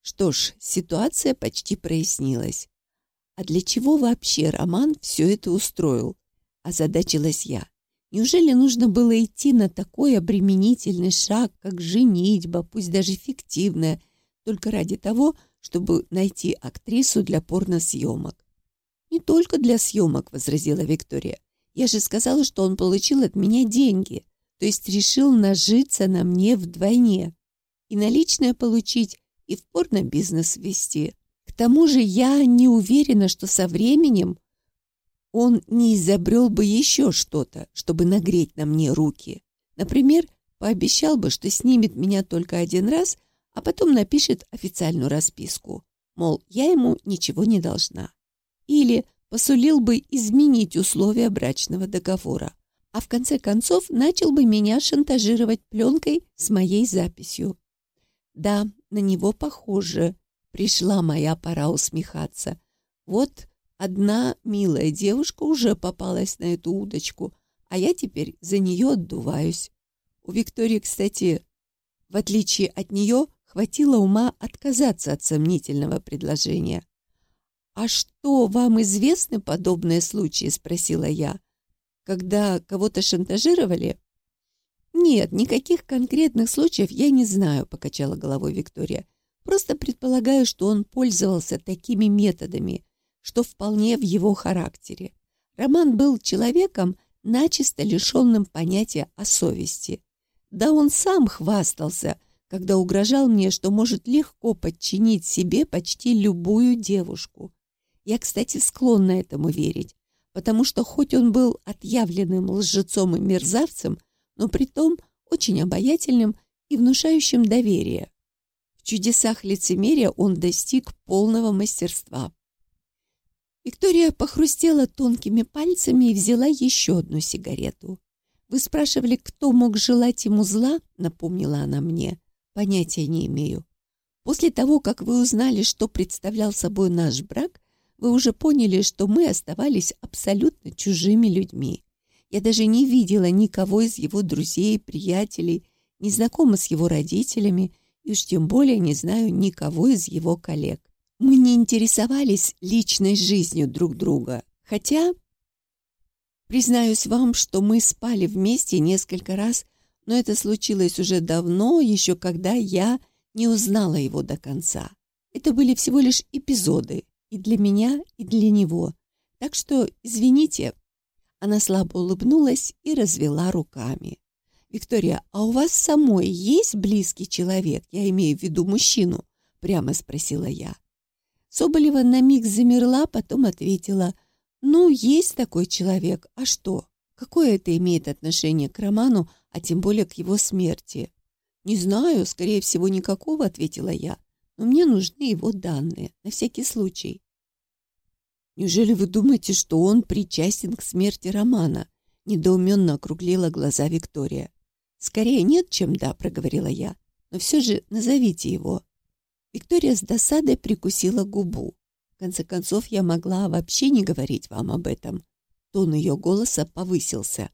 Что ж, ситуация почти прояснилась. А для чего вообще Роман все это устроил? Озадачилась я. Неужели нужно было идти на такой обременительный шаг, как женитьба, пусть даже фиктивная, только ради того, чтобы найти актрису для порносъемок? «Не только для съемок», — возразила Виктория. «Я же сказала, что он получил от меня деньги, то есть решил нажиться на мне вдвойне. И наличное получить, и в порно-бизнес ввести. К тому же я не уверена, что со временем он не изобрел бы еще что-то, чтобы нагреть на мне руки. Например, пообещал бы, что снимет меня только один раз, а потом напишет официальную расписку, мол, я ему ничего не должна. Или посулил бы изменить условия брачного договора, а в конце концов начал бы меня шантажировать пленкой с моей записью. Да, на него похоже. Пришла моя пора усмехаться. Вот Одна милая девушка уже попалась на эту удочку, а я теперь за нее отдуваюсь. У Виктории, кстати, в отличие от нее, хватило ума отказаться от сомнительного предложения. «А что, вам известны подобные случаи?» – спросила я. «Когда кого-то шантажировали?» «Нет, никаких конкретных случаев я не знаю», – покачала головой Виктория. «Просто предполагаю, что он пользовался такими методами, что вполне в его характере. Роман был человеком, начисто лишенным понятия о совести. Да он сам хвастался, когда угрожал мне, что может легко подчинить себе почти любую девушку. Я, кстати, склонна этому верить, потому что хоть он был отъявленным лжецом и мерзавцем, но при том очень обаятельным и внушающим доверие. В чудесах лицемерия он достиг полного мастерства. Виктория похрустела тонкими пальцами и взяла еще одну сигарету. «Вы спрашивали, кто мог желать ему зла?» — напомнила она мне. «Понятия не имею. После того, как вы узнали, что представлял собой наш брак, вы уже поняли, что мы оставались абсолютно чужими людьми. Я даже не видела никого из его друзей, приятелей, не знакома с его родителями и уж тем более не знаю никого из его коллег. Мы не интересовались личной жизнью друг друга, хотя, признаюсь вам, что мы спали вместе несколько раз, но это случилось уже давно, еще когда я не узнала его до конца. Это были всего лишь эпизоды, и для меня, и для него. Так что, извините». Она слабо улыбнулась и развела руками. «Виктория, а у вас самой есть близкий человек? Я имею в виду мужчину?» Прямо спросила я. Соболева на миг замерла, потом ответила. «Ну, есть такой человек. А что? Какое это имеет отношение к роману, а тем более к его смерти?» «Не знаю, скорее всего, никакого», — ответила я. «Но мне нужны его данные, на всякий случай». «Неужели вы думаете, что он причастен к смерти Романа?» — недоуменно округлила глаза Виктория. «Скорее нет, чем да», — проговорила я. «Но все же назовите его». Виктория с досадой прикусила губу. В конце концов, я могла вообще не говорить вам об этом. Тон ее голоса повысился.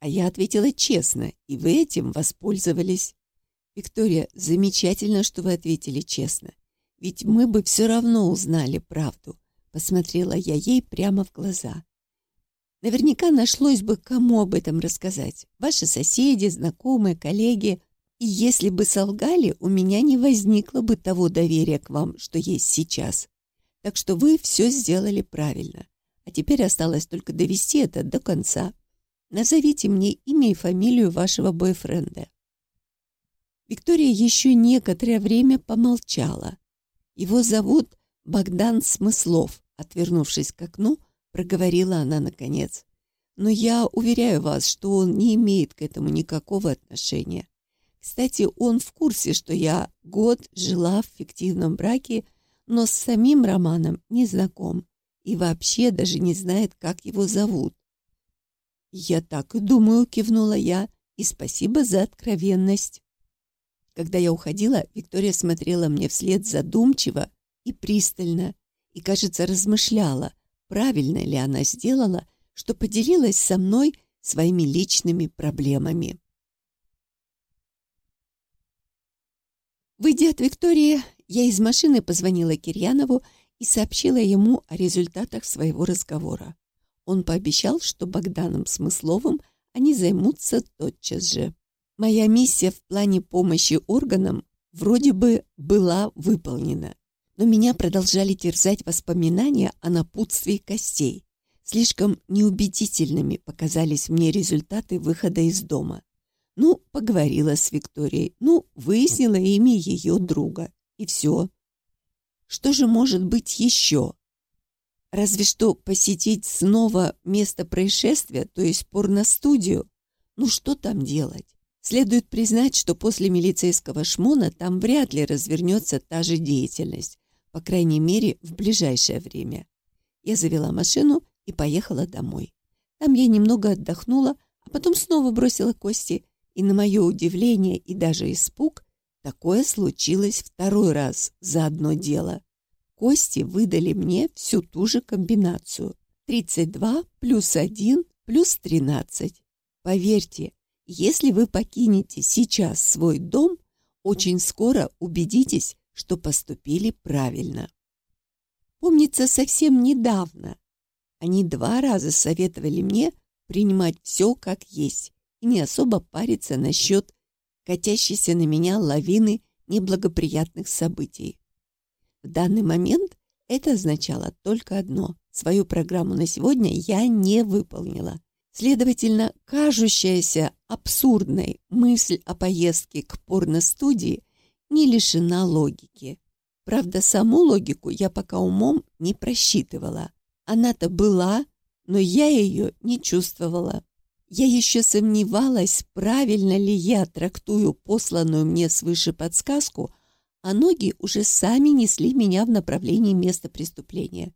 А я ответила честно, и вы этим воспользовались. Виктория, замечательно, что вы ответили честно. Ведь мы бы все равно узнали правду. Посмотрела я ей прямо в глаза. Наверняка нашлось бы, кому об этом рассказать. Ваши соседи, знакомые, коллеги. И если бы солгали, у меня не возникло бы того доверия к вам, что есть сейчас. Так что вы все сделали правильно. А теперь осталось только довести это до конца. Назовите мне имя и фамилию вашего бойфренда». Виктория еще некоторое время помолчала. «Его зовут Богдан Смыслов», отвернувшись к окну, проговорила она наконец. «Но я уверяю вас, что он не имеет к этому никакого отношения. Кстати, он в курсе, что я год жила в фиктивном браке, но с самим Романом не знаком и вообще даже не знает, как его зовут. «Я так и думаю», — кивнула я, — «и спасибо за откровенность». Когда я уходила, Виктория смотрела мне вслед задумчиво и пристально, и, кажется, размышляла, правильно ли она сделала, что поделилась со мной своими личными проблемами. Выйдя от Виктории, я из машины позвонила Кирьянову и сообщила ему о результатах своего разговора. Он пообещал, что Богданом Смысловым они займутся тотчас же. Моя миссия в плане помощи органам вроде бы была выполнена, но меня продолжали терзать воспоминания о напутствии костей. Слишком неубедительными показались мне результаты выхода из дома. Ну, поговорила с Викторией, ну, выяснила имя ее друга. И все. Что же может быть еще? Разве что посетить снова место происшествия, то есть порностудию. Ну что там делать? Следует признать, что после милицейского шмона там вряд ли развернется та же деятельность, по крайней мере, в ближайшее время. Я завела машину и поехала домой. Там я немного отдохнула, а потом снова бросила кости, и на мое удивление и даже испуг такое случилось второй раз за одно дело. Кости выдали мне всю ту же комбинацию. 32 плюс 1 плюс 13. Поверьте, если вы покинете сейчас свой дом, очень скоро убедитесь, что поступили правильно. Помнится, совсем недавно они два раза советовали мне принимать все как есть и не особо париться насчет катящейся на меня лавины неблагоприятных событий. В данный момент это означало только одно. Свою программу на сегодня я не выполнила. Следовательно, кажущаяся абсурдной мысль о поездке к порностудии не лишена логики. Правда, саму логику я пока умом не просчитывала. Она-то была, но я ее не чувствовала. Я еще сомневалась, правильно ли я трактую посланную мне свыше подсказку а ноги уже сами несли меня в направлении места преступления.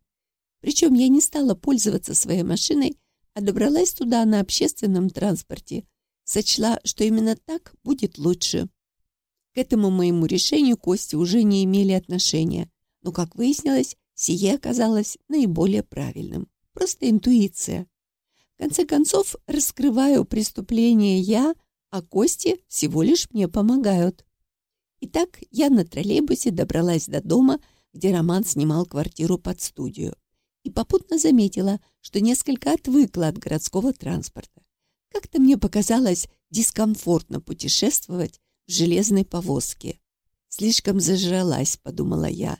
Причем я не стала пользоваться своей машиной, а добралась туда на общественном транспорте. Сочла, что именно так будет лучше. К этому моему решению Кости уже не имели отношения, но, как выяснилось, сие оказалось наиболее правильным. Просто интуиция. В конце концов, раскрываю преступление я, а Кости всего лишь мне помогают. Итак, я на троллейбусе добралась до дома, где Роман снимал квартиру под студию, и попутно заметила, что несколько отвыкла от городского транспорта. Как-то мне показалось дискомфортно путешествовать в железной повозке. Слишком зажралась, подумала я.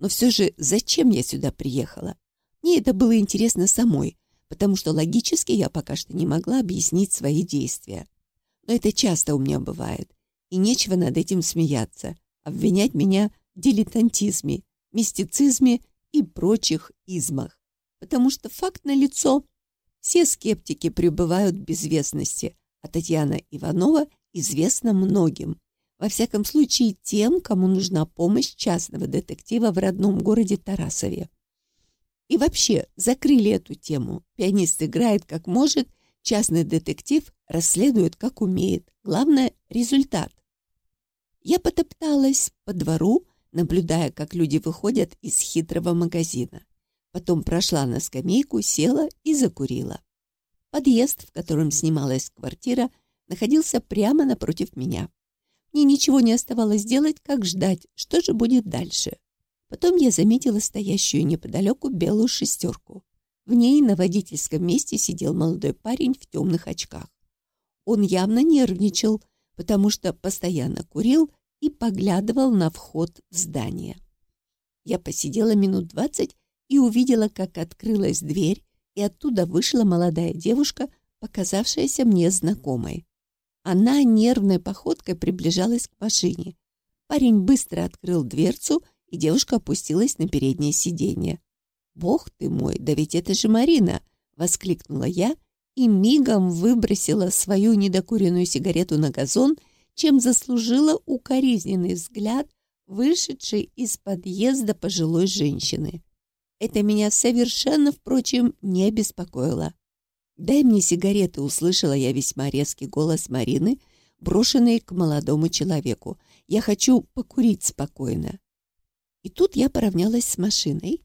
Но все же зачем я сюда приехала? Мне это было интересно самой, потому что логически я пока что не могла объяснить свои действия. Но это часто у меня бывает, и нечего над этим смеяться, обвинять меня в дилетантизме, мистицизме и прочих измах. Потому что факт налицо. Все скептики пребывают в безвестности, а Татьяна Иванова известна многим. Во всяком случае, тем, кому нужна помощь частного детектива в родном городе Тарасове. И вообще, закрыли эту тему. Пианист играет как может, частный детектив расследует как умеет. Главное – результат. Я потопталась по двору, наблюдая, как люди выходят из хитрого магазина. Потом прошла на скамейку, села и закурила. Подъезд, в котором снималась квартира, находился прямо напротив меня. Мне ничего не оставалось делать, как ждать, что же будет дальше. Потом я заметила стоящую неподалеку белую шестерку. В ней на водительском месте сидел молодой парень в темных очках. Он явно нервничал, потому что постоянно курил и поглядывал на вход в здание. Я посидела минут двадцать и увидела, как открылась дверь, и оттуда вышла молодая девушка, показавшаяся мне знакомой. Она нервной походкой приближалась к машине. Парень быстро открыл дверцу и девушка опустилась на переднее сиденье. «Бог ты мой, да ведь это же Марина!» — воскликнула я и мигом выбросила свою недокуренную сигарету на газон, чем заслужила укоризненный взгляд вышедшей из подъезда пожилой женщины. Это меня совершенно, впрочем, не беспокоило. «Дай мне сигареты», — услышала я весьма резкий голос Марины, брошенный к молодому человеку. «Я хочу покурить спокойно». И тут я поравнялась с машиной,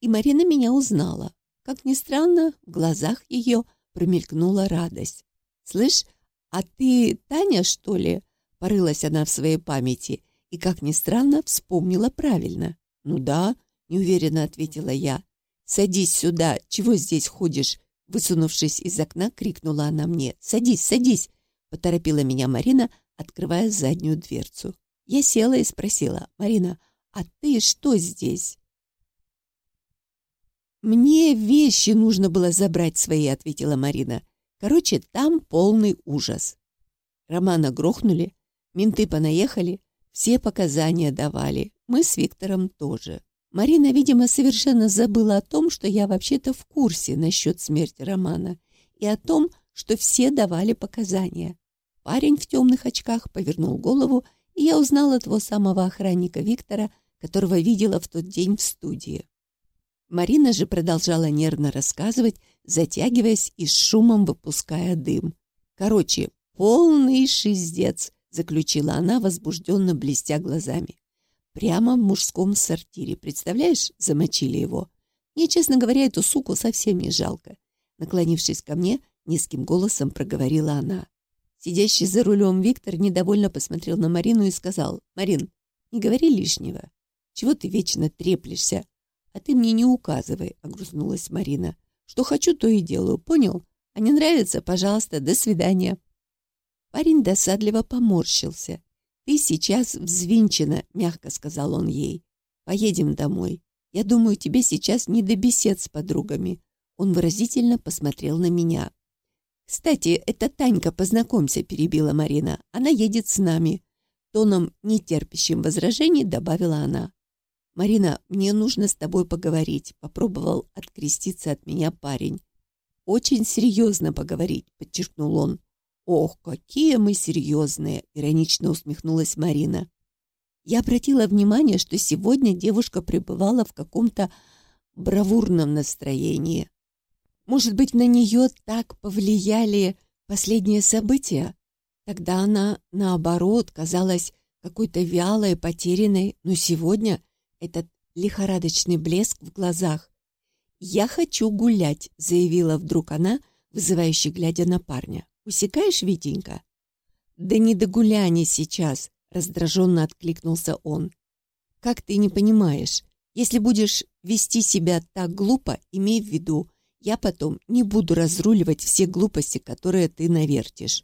и Марина меня узнала. Как ни странно, в глазах ее промелькнула радость. «Слышь, а ты Таня, что ли?» Порылась она в своей памяти и, как ни странно, вспомнила правильно. «Ну да», — неуверенно ответила я. «Садись сюда, чего здесь ходишь?» Высунувшись из окна, крикнула она мне. «Садись, садись!» — поторопила меня Марина, открывая заднюю дверцу. Я села и спросила. «Марина, «А ты что здесь?» «Мне вещи нужно было забрать свои», — ответила Марина. «Короче, там полный ужас». Романа грохнули, менты понаехали, все показания давали, мы с Виктором тоже. Марина, видимо, совершенно забыла о том, что я вообще-то в курсе насчет смерти Романа и о том, что все давали показания. Парень в темных очках повернул голову, и я узнала того самого охранника Виктора, которого видела в тот день в студии. Марина же продолжала нервно рассказывать, затягиваясь и с шумом выпуская дым. «Короче, полный шиздец», — заключила она, возбужденно блестя глазами. «Прямо в мужском сортире, представляешь, замочили его. Мне, честно говоря, эту суку совсем не жалко». Наклонившись ко мне, низким голосом проговорила она. Сидящий за рулем Виктор недовольно посмотрел на Марину и сказал, «Марин, не говори лишнего. Чего ты вечно треплешься? А ты мне не указывай, — огрузнулась Марина. Что хочу, то и делаю, понял? А не нравится, пожалуйста, до свидания. Парень досадливо поморщился. «Ты сейчас взвинчена», — мягко сказал он ей. «Поедем домой. Я думаю, тебе сейчас не до бесед с подругами». Он выразительно посмотрел на меня. «Кстати, это Танька, познакомься», — перебила Марина. «Она едет с нами». Тоном, нетерпящим возражений, добавила она. «Марина, мне нужно с тобой поговорить», — попробовал откреститься от меня парень. «Очень серьезно поговорить», — подчеркнул он. «Ох, какие мы серьезные!» — иронично усмехнулась Марина. Я обратила внимание, что сегодня девушка пребывала в каком-то бравурном настроении. Может быть, на нее так повлияли последние события? Тогда она, наоборот, казалась какой-то вялой, потерянной, но сегодня этот лихорадочный блеск в глазах. «Я хочу гулять», — заявила вдруг она, вызывающе глядя на парня. «Усекаешь, Витенька?» «Да не до гуляния сейчас», — раздраженно откликнулся он. «Как ты не понимаешь? Если будешь вести себя так глупо, имей в виду, я потом не буду разруливать все глупости, которые ты навертишь».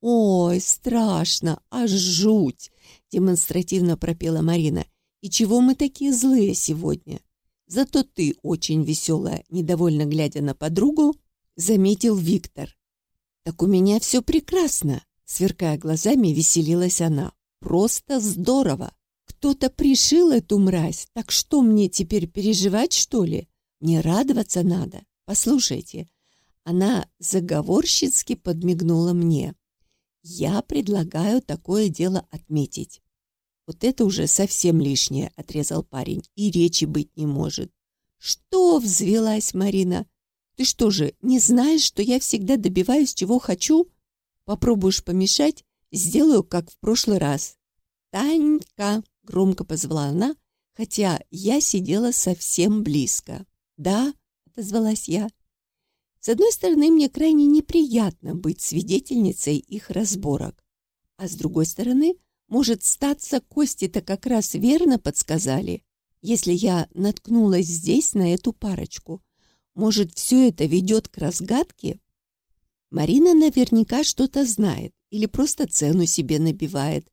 «Ой, страшно, аж жуть!» — демонстративно пропела Марина. И чего мы такие злые сегодня? Зато ты очень веселая, недовольно глядя на подругу, заметил Виктор. Так у меня все прекрасно, сверкая глазами, веселилась она. Просто здорово. Кто-то пришил эту мразь, так что мне теперь переживать, что ли? Не радоваться надо. Послушайте, она заговорщицки подмигнула мне. Я предлагаю такое дело отметить. Вот это уже совсем лишнее, отрезал парень, и речи быть не может. Что взвелась Марина? Ты что же, не знаешь, что я всегда добиваюсь, чего хочу? Попробуешь помешать, сделаю, как в прошлый раз. Танька, громко позвала она, хотя я сидела совсем близко. «Да», — отозвалась я. С одной стороны, мне крайне неприятно быть свидетельницей их разборок, а с другой стороны, может статься, кости-то как раз верно подсказали, если я наткнулась здесь на эту парочку. Может, все это ведет к разгадке? Марина наверняка что-то знает или просто цену себе набивает.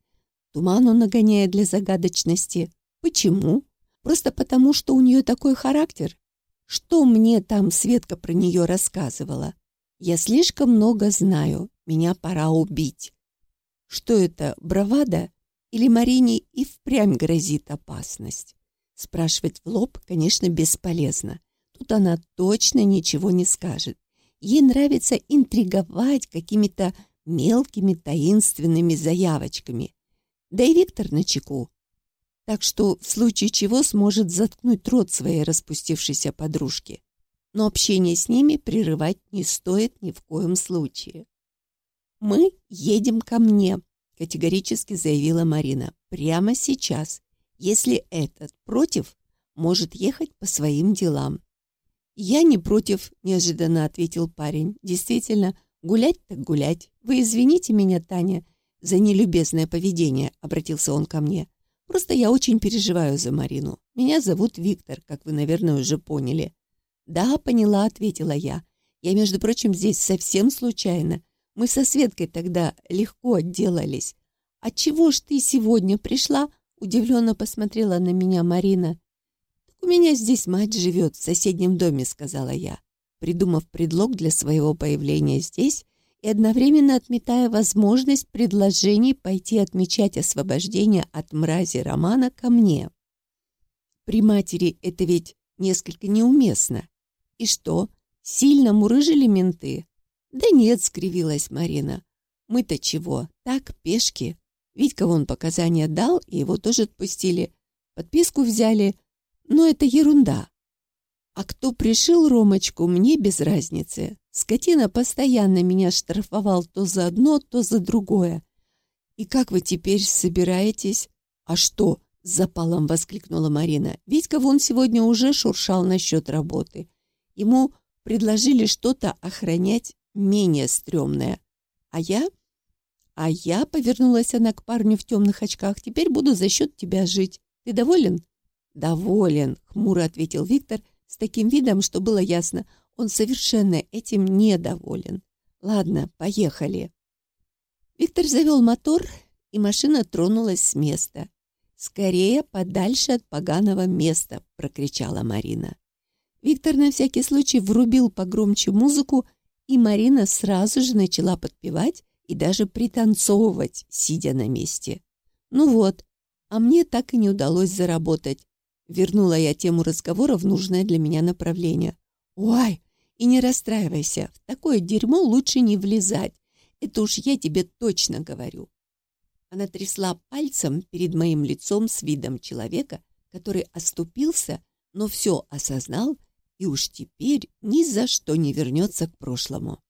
Туману нагоняет для загадочности. Почему? Просто потому, что у нее такой характер? Что мне там Светка про нее рассказывала? Я слишком много знаю, меня пора убить. Что это, бравада? Или Марине и впрямь грозит опасность? Спрашивать в лоб, конечно, бесполезно. Тут она точно ничего не скажет. Ей нравится интриговать какими-то мелкими таинственными заявочками. Да и Виктор на чеку так что в случае чего сможет заткнуть рот своей распустившейся подружки. Но общение с ними прерывать не стоит ни в коем случае. «Мы едем ко мне», — категорически заявила Марина. «Прямо сейчас. Если этот против, может ехать по своим делам». «Я не против», — неожиданно ответил парень. «Действительно, гулять так гулять. Вы извините меня, Таня, за нелюбезное поведение», — обратился он ко мне. Просто я очень переживаю за Марину. Меня зовут Виктор, как вы, наверное, уже поняли». «Да, поняла», — ответила я. «Я, между прочим, здесь совсем случайно. Мы со Светкой тогда легко отделались. А чего ж ты сегодня пришла?» Удивленно посмотрела на меня Марина. «Так у меня здесь мать живет, в соседнем доме», — сказала я, придумав предлог для своего появления здесь и одновременно отметая возможность предложений пойти отмечать освобождение от мрази Романа ко мне. При матери это ведь несколько неуместно. И что, сильно мурыжили менты? Да нет, скривилась Марина. Мы-то чего, так, пешки. Витька вон показания дал, и его тоже отпустили. Подписку взяли, но это ерунда. А кто пришил Ромочку, мне без разницы. Скотина постоянно меня штрафовал то за одно, то за другое. И как вы теперь собираетесь? А что? С запалом воскликнула Марина. Витька вон сегодня уже шуршал насчет работы. Ему предложили что-то охранять менее стрёмное. А я? А я, повернулась она к парню в темных очках, теперь буду за счет тебя жить. Ты доволен? Доволен, хмуро ответил Виктор с таким видом, что было ясно, он совершенно этим недоволен. Ладно, поехали. Виктор завел мотор, и машина тронулась с места. «Скорее, подальше от поганого места!» — прокричала Марина. Виктор на всякий случай врубил погромче музыку, и Марина сразу же начала подпевать и даже пританцовывать, сидя на месте. «Ну вот, а мне так и не удалось заработать. Вернула я тему разговора в нужное для меня направление. «Ой, и не расстраивайся, в такое дерьмо лучше не влезать. Это уж я тебе точно говорю». Она трясла пальцем перед моим лицом с видом человека, который оступился, но все осознал и уж теперь ни за что не вернется к прошлому.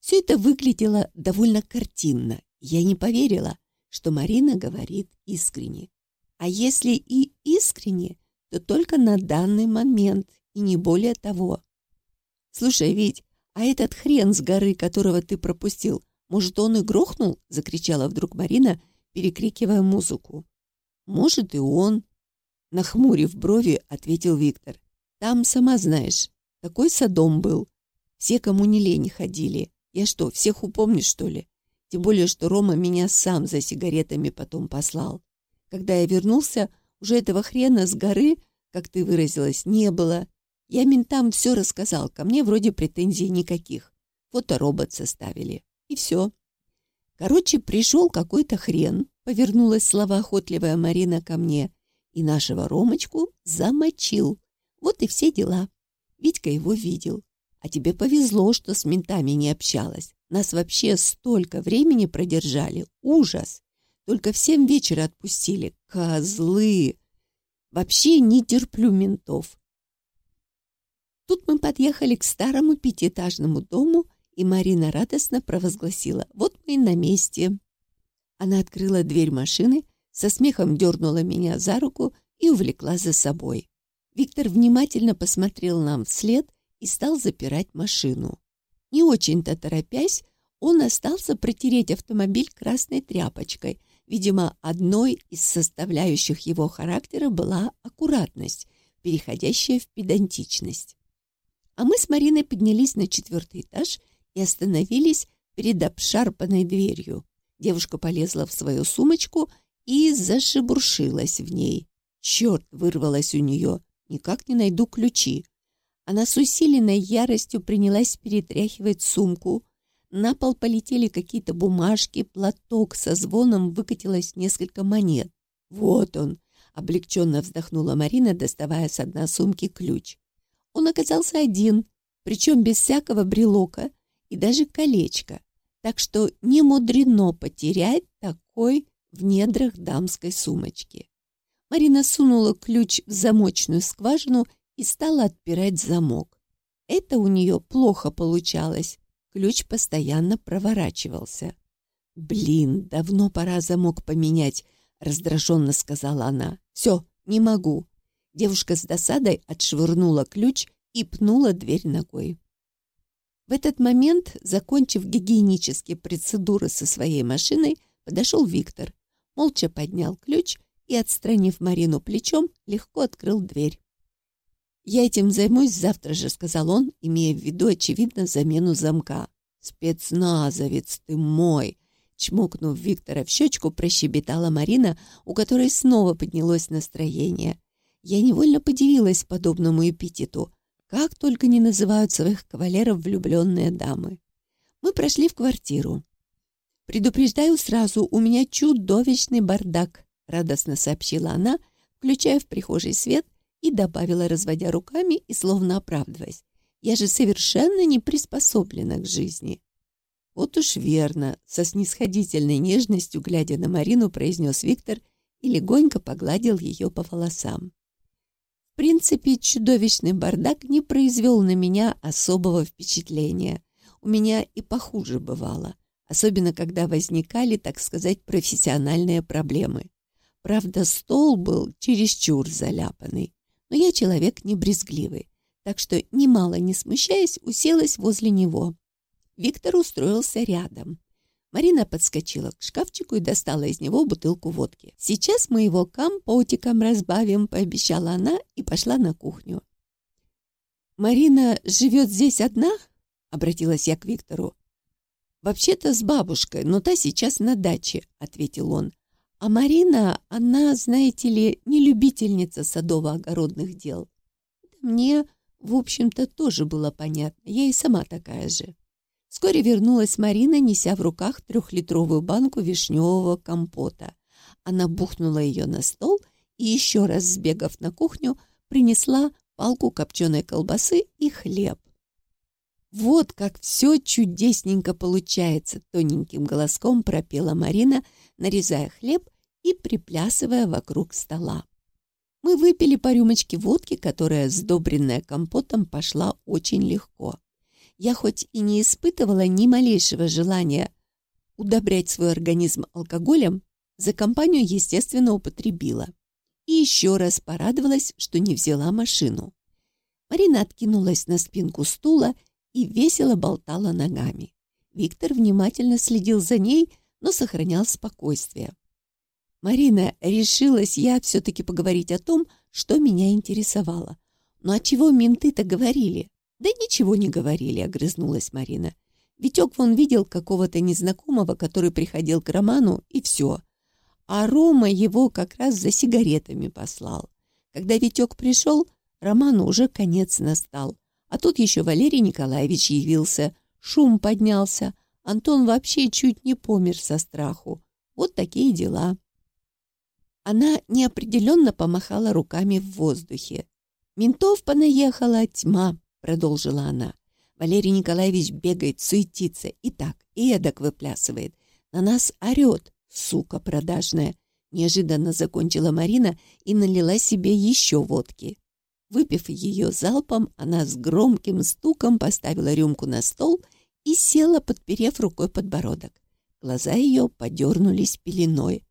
Все это выглядело довольно картинно. Я не поверила, что Марина говорит искренне. А если и искренне, то только на данный момент и не более того. «Слушай, ведь, а этот хрен с горы, которого ты пропустил, может, он и грохнул?» — закричала вдруг Марина, перекрикивая музыку. «Может, и он». Нахмурив брови, ответил Виктор. «Там, сама знаешь, такой садом был. Все, кому не лень, ходили. Я что, всех упомню, что ли? Тем более, что Рома меня сам за сигаретами потом послал. Когда я вернулся, Уже этого хрена с горы, как ты выразилась, не было. Я ментам все рассказал, ко мне вроде претензий никаких. Фоторобот составили. И все. Короче, пришел какой-то хрен, повернулась словоохотливая Марина ко мне, и нашего Ромочку замочил. Вот и все дела. Витька его видел. А тебе повезло, что с ментами не общалась. Нас вообще столько времени продержали. Ужас! Только в семь вечера отпустили. Козлы! Вообще не терплю ментов. Тут мы подъехали к старому пятиэтажному дому, и Марина радостно провозгласила «Вот мы и на месте». Она открыла дверь машины, со смехом дернула меня за руку и увлекла за собой. Виктор внимательно посмотрел нам вслед и стал запирать машину. Не очень-то торопясь, он остался протереть автомобиль красной тряпочкой. Видимо, одной из составляющих его характера была аккуратность, переходящая в педантичность. А мы с Мариной поднялись на четвертый этаж и остановились перед обшарпанной дверью. Девушка полезла в свою сумочку и зашебуршилась в ней. Черт, вырвалось у нее. Никак не найду ключи. Она с усиленной яростью принялась перетряхивать сумку. На пол полетели какие-то бумажки, платок со звоном выкатилось несколько монет. «Вот он!» — облегченно вздохнула Марина, доставая с дна сумки ключ. Он оказался один, причем без всякого брелока и даже колечка, так что не мудрено потерять такой в недрах дамской сумочки. Марина сунула ключ в замочную скважину и стала отпирать замок. Это у нее плохо получалось. Ключ постоянно проворачивался. «Блин, давно пора замок поменять», — раздраженно сказала она. «Все, не могу». Девушка с досадой отшвырнула ключ и пнула дверь ногой. В этот момент, закончив гигиенические процедуры со своей машиной, подошел Виктор, молча поднял ключ и, отстранив Марину плечом, легко открыл дверь. «Я этим займусь завтра же», — сказал он, имея в виду, очевидно, замену замка. «Спецназовец ты мой!» Чмокнув Виктора в щечку, прощебетала Марина, у которой снова поднялось настроение. Я невольно подивилась подобному эпитету. Как только не называют своих кавалеров влюбленные дамы. Мы прошли в квартиру. «Предупреждаю сразу, у меня чудовищный бардак», — радостно сообщила она, включая в прихожий свет и добавила, разводя руками и словно оправдываясь. «Я же совершенно не приспособлена к жизни». «Вот уж верно», — со снисходительной нежностью, глядя на Марину, произнес Виктор и легонько погладил ее по волосам. В принципе, чудовищный бардак не произвел на меня особого впечатления. У меня и похуже бывало, особенно когда возникали, так сказать, профессиональные проблемы. Правда, стол был чересчур заляпанный но я человек не брезгливый, так что, немало не смущаясь, уселась возле него. Виктор устроился рядом. Марина подскочила к шкафчику и достала из него бутылку водки. «Сейчас мы его компотиком разбавим», — пообещала она и пошла на кухню. «Марина живет здесь одна?» — обратилась я к Виктору. «Вообще-то с бабушкой, но та сейчас на даче», — ответил он. А Марина, она, знаете ли, не любительница садово-огородных дел. мне, в общем-то, тоже было понятно. Я и сама такая же. Вскоре вернулась Марина, неся в руках трехлитровую банку вишневого компота. Она бухнула ее на стол и, еще раз сбегав на кухню, принесла палку копченой колбасы и хлеб. «Вот как все чудесненько получается!» — тоненьким голоском пропела Марина, нарезая хлеб и приплясывая вокруг стола. Мы выпили по рюмочке водки, которая, сдобренная компотом, пошла очень легко. Я хоть и не испытывала ни малейшего желания удобрять свой организм алкоголем, за компанию, естественно, употребила. И еще раз порадовалась, что не взяла машину. Марина откинулась на спинку стула и весело болтала ногами. Виктор внимательно следил за ней, но сохранял спокойствие. Марина, решилась я все-таки поговорить о том, что меня интересовало. «Ну а чего менты-то говорили?» «Да ничего не говорили», — огрызнулась Марина. «Витек вон видел какого-то незнакомого, который приходил к Роману, и все. а Рома его как раз за сигаретами послал. Когда Витек пришел, Роману уже конец настал. А тут еще Валерий Николаевич явился, шум поднялся. Антон вообще чуть не помер со страху. Вот такие дела. Она неопределенно помахала руками в воздухе. «Ментов понаехала тьма», — продолжила она. Валерий Николаевич бегает, суетится, и так, и эдак выплясывает. На нас орет, сука продажная. Неожиданно закончила Марина и налила себе еще водки. Выпив ее залпом, она с громким стуком поставила рюмку на стол и села, подперев рукой подбородок. Глаза ее подернулись пеленой.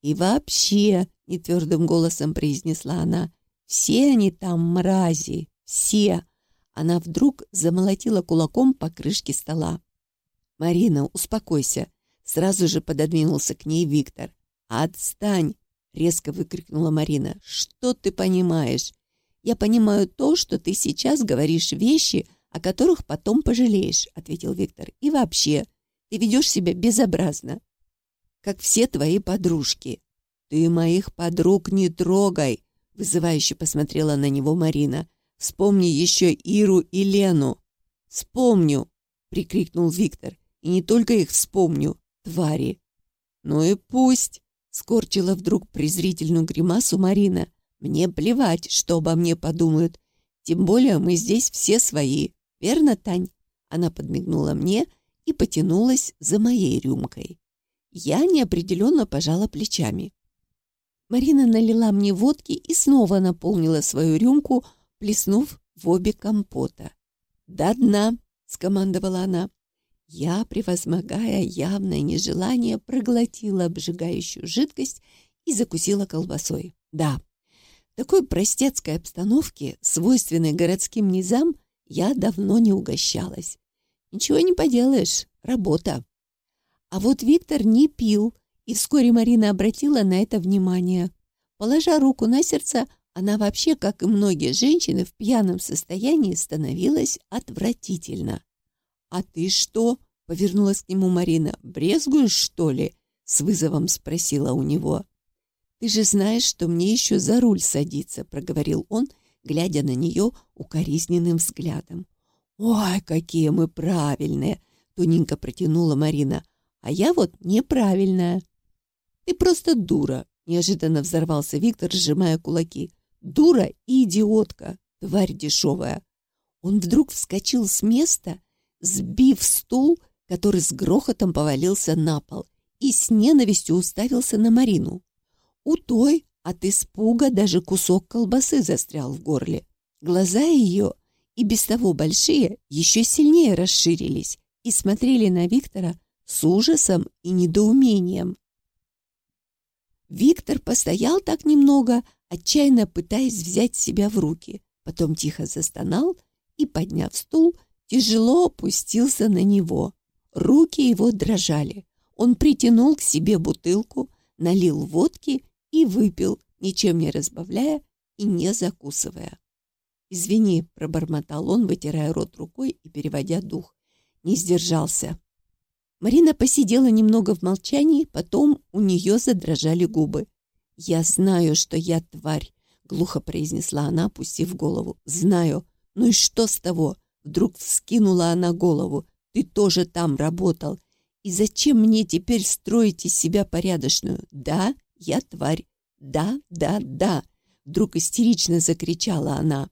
«И вообще», — нетвердым голосом произнесла она, — «все они там мрази, все». Она вдруг замолотила кулаком по крышке стола. «Марина, успокойся», — сразу же пододвинулся к ней Виктор. «Отстань!» — резко выкрикнула Марина. «Что ты понимаешь? «Я понимаю то, что ты сейчас говоришь вещи, о которых потом пожалеешь», — ответил Виктор. «И вообще, ты ведешь себя безобразно, как все твои подружки». «Ты моих подруг не трогай», — вызывающе посмотрела на него Марина. «Вспомни еще Иру и Лену». «Вспомню», — прикрикнул Виктор. «И не только их вспомню, твари». «Ну и пусть», — скорчила вдруг презрительную гримасу Марина. Мне плевать, что обо мне подумают. Тем более мы здесь все свои. Верно, Тань?» Она подмигнула мне и потянулась за моей рюмкой. Я неопределенно пожала плечами. Марина налила мне водки и снова наполнила свою рюмку, плеснув в обе компота. «До дна!» — скомандовала она. Я, превозмогая явное нежелание, проглотила обжигающую жидкость и закусила колбасой. Да, такой простецкой обстановке, свойственной городским низам, я давно не угощалась. Ничего не поделаешь, работа. А вот Виктор не пил, и вскоре Марина обратила на это внимание. Положа руку на сердце, она вообще, как и многие женщины, в пьяном состоянии становилась отвратительно. «А ты что?» — повернулась к нему Марина. «Брезгуешь, что ли?» — с вызовом спросила у него. «Ты же знаешь, что мне еще за руль садиться», — проговорил он, глядя на нее укоризненным взглядом. «Ой, какие мы правильные!» — тоненько протянула Марина. «А я вот неправильная». «Ты просто дура!» — неожиданно взорвался Виктор, сжимая кулаки. «Дура и идиотка, тварь дешевая!» Он вдруг вскочил с места, сбив стул, который с грохотом повалился на пол, и с ненавистью уставился на Марину. У той от испуга даже кусок колбасы застрял в горле. Глаза ее, и без того большие, еще сильнее расширились и смотрели на Виктора с ужасом и недоумением. Виктор постоял так немного, отчаянно пытаясь взять себя в руки, потом тихо застонал и, подняв стул, тяжело опустился на него. Руки его дрожали. Он притянул к себе бутылку, налил водки и выпил, ничем не разбавляя и не закусывая. «Извини», — пробормотал он, вытирая рот рукой и переводя дух. Не сдержался. Марина посидела немного в молчании, потом у нее задрожали губы. «Я знаю, что я тварь», — глухо произнесла она, опустив голову. «Знаю. Ну и что с того?» Вдруг вскинула она голову. «Ты тоже там работал. И зачем мне теперь строить из себя порядочную? Да, я тварь. Да, да, да. Вдруг истерично закричала она,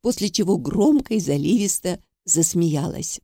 после чего громко и заливисто засмеялась.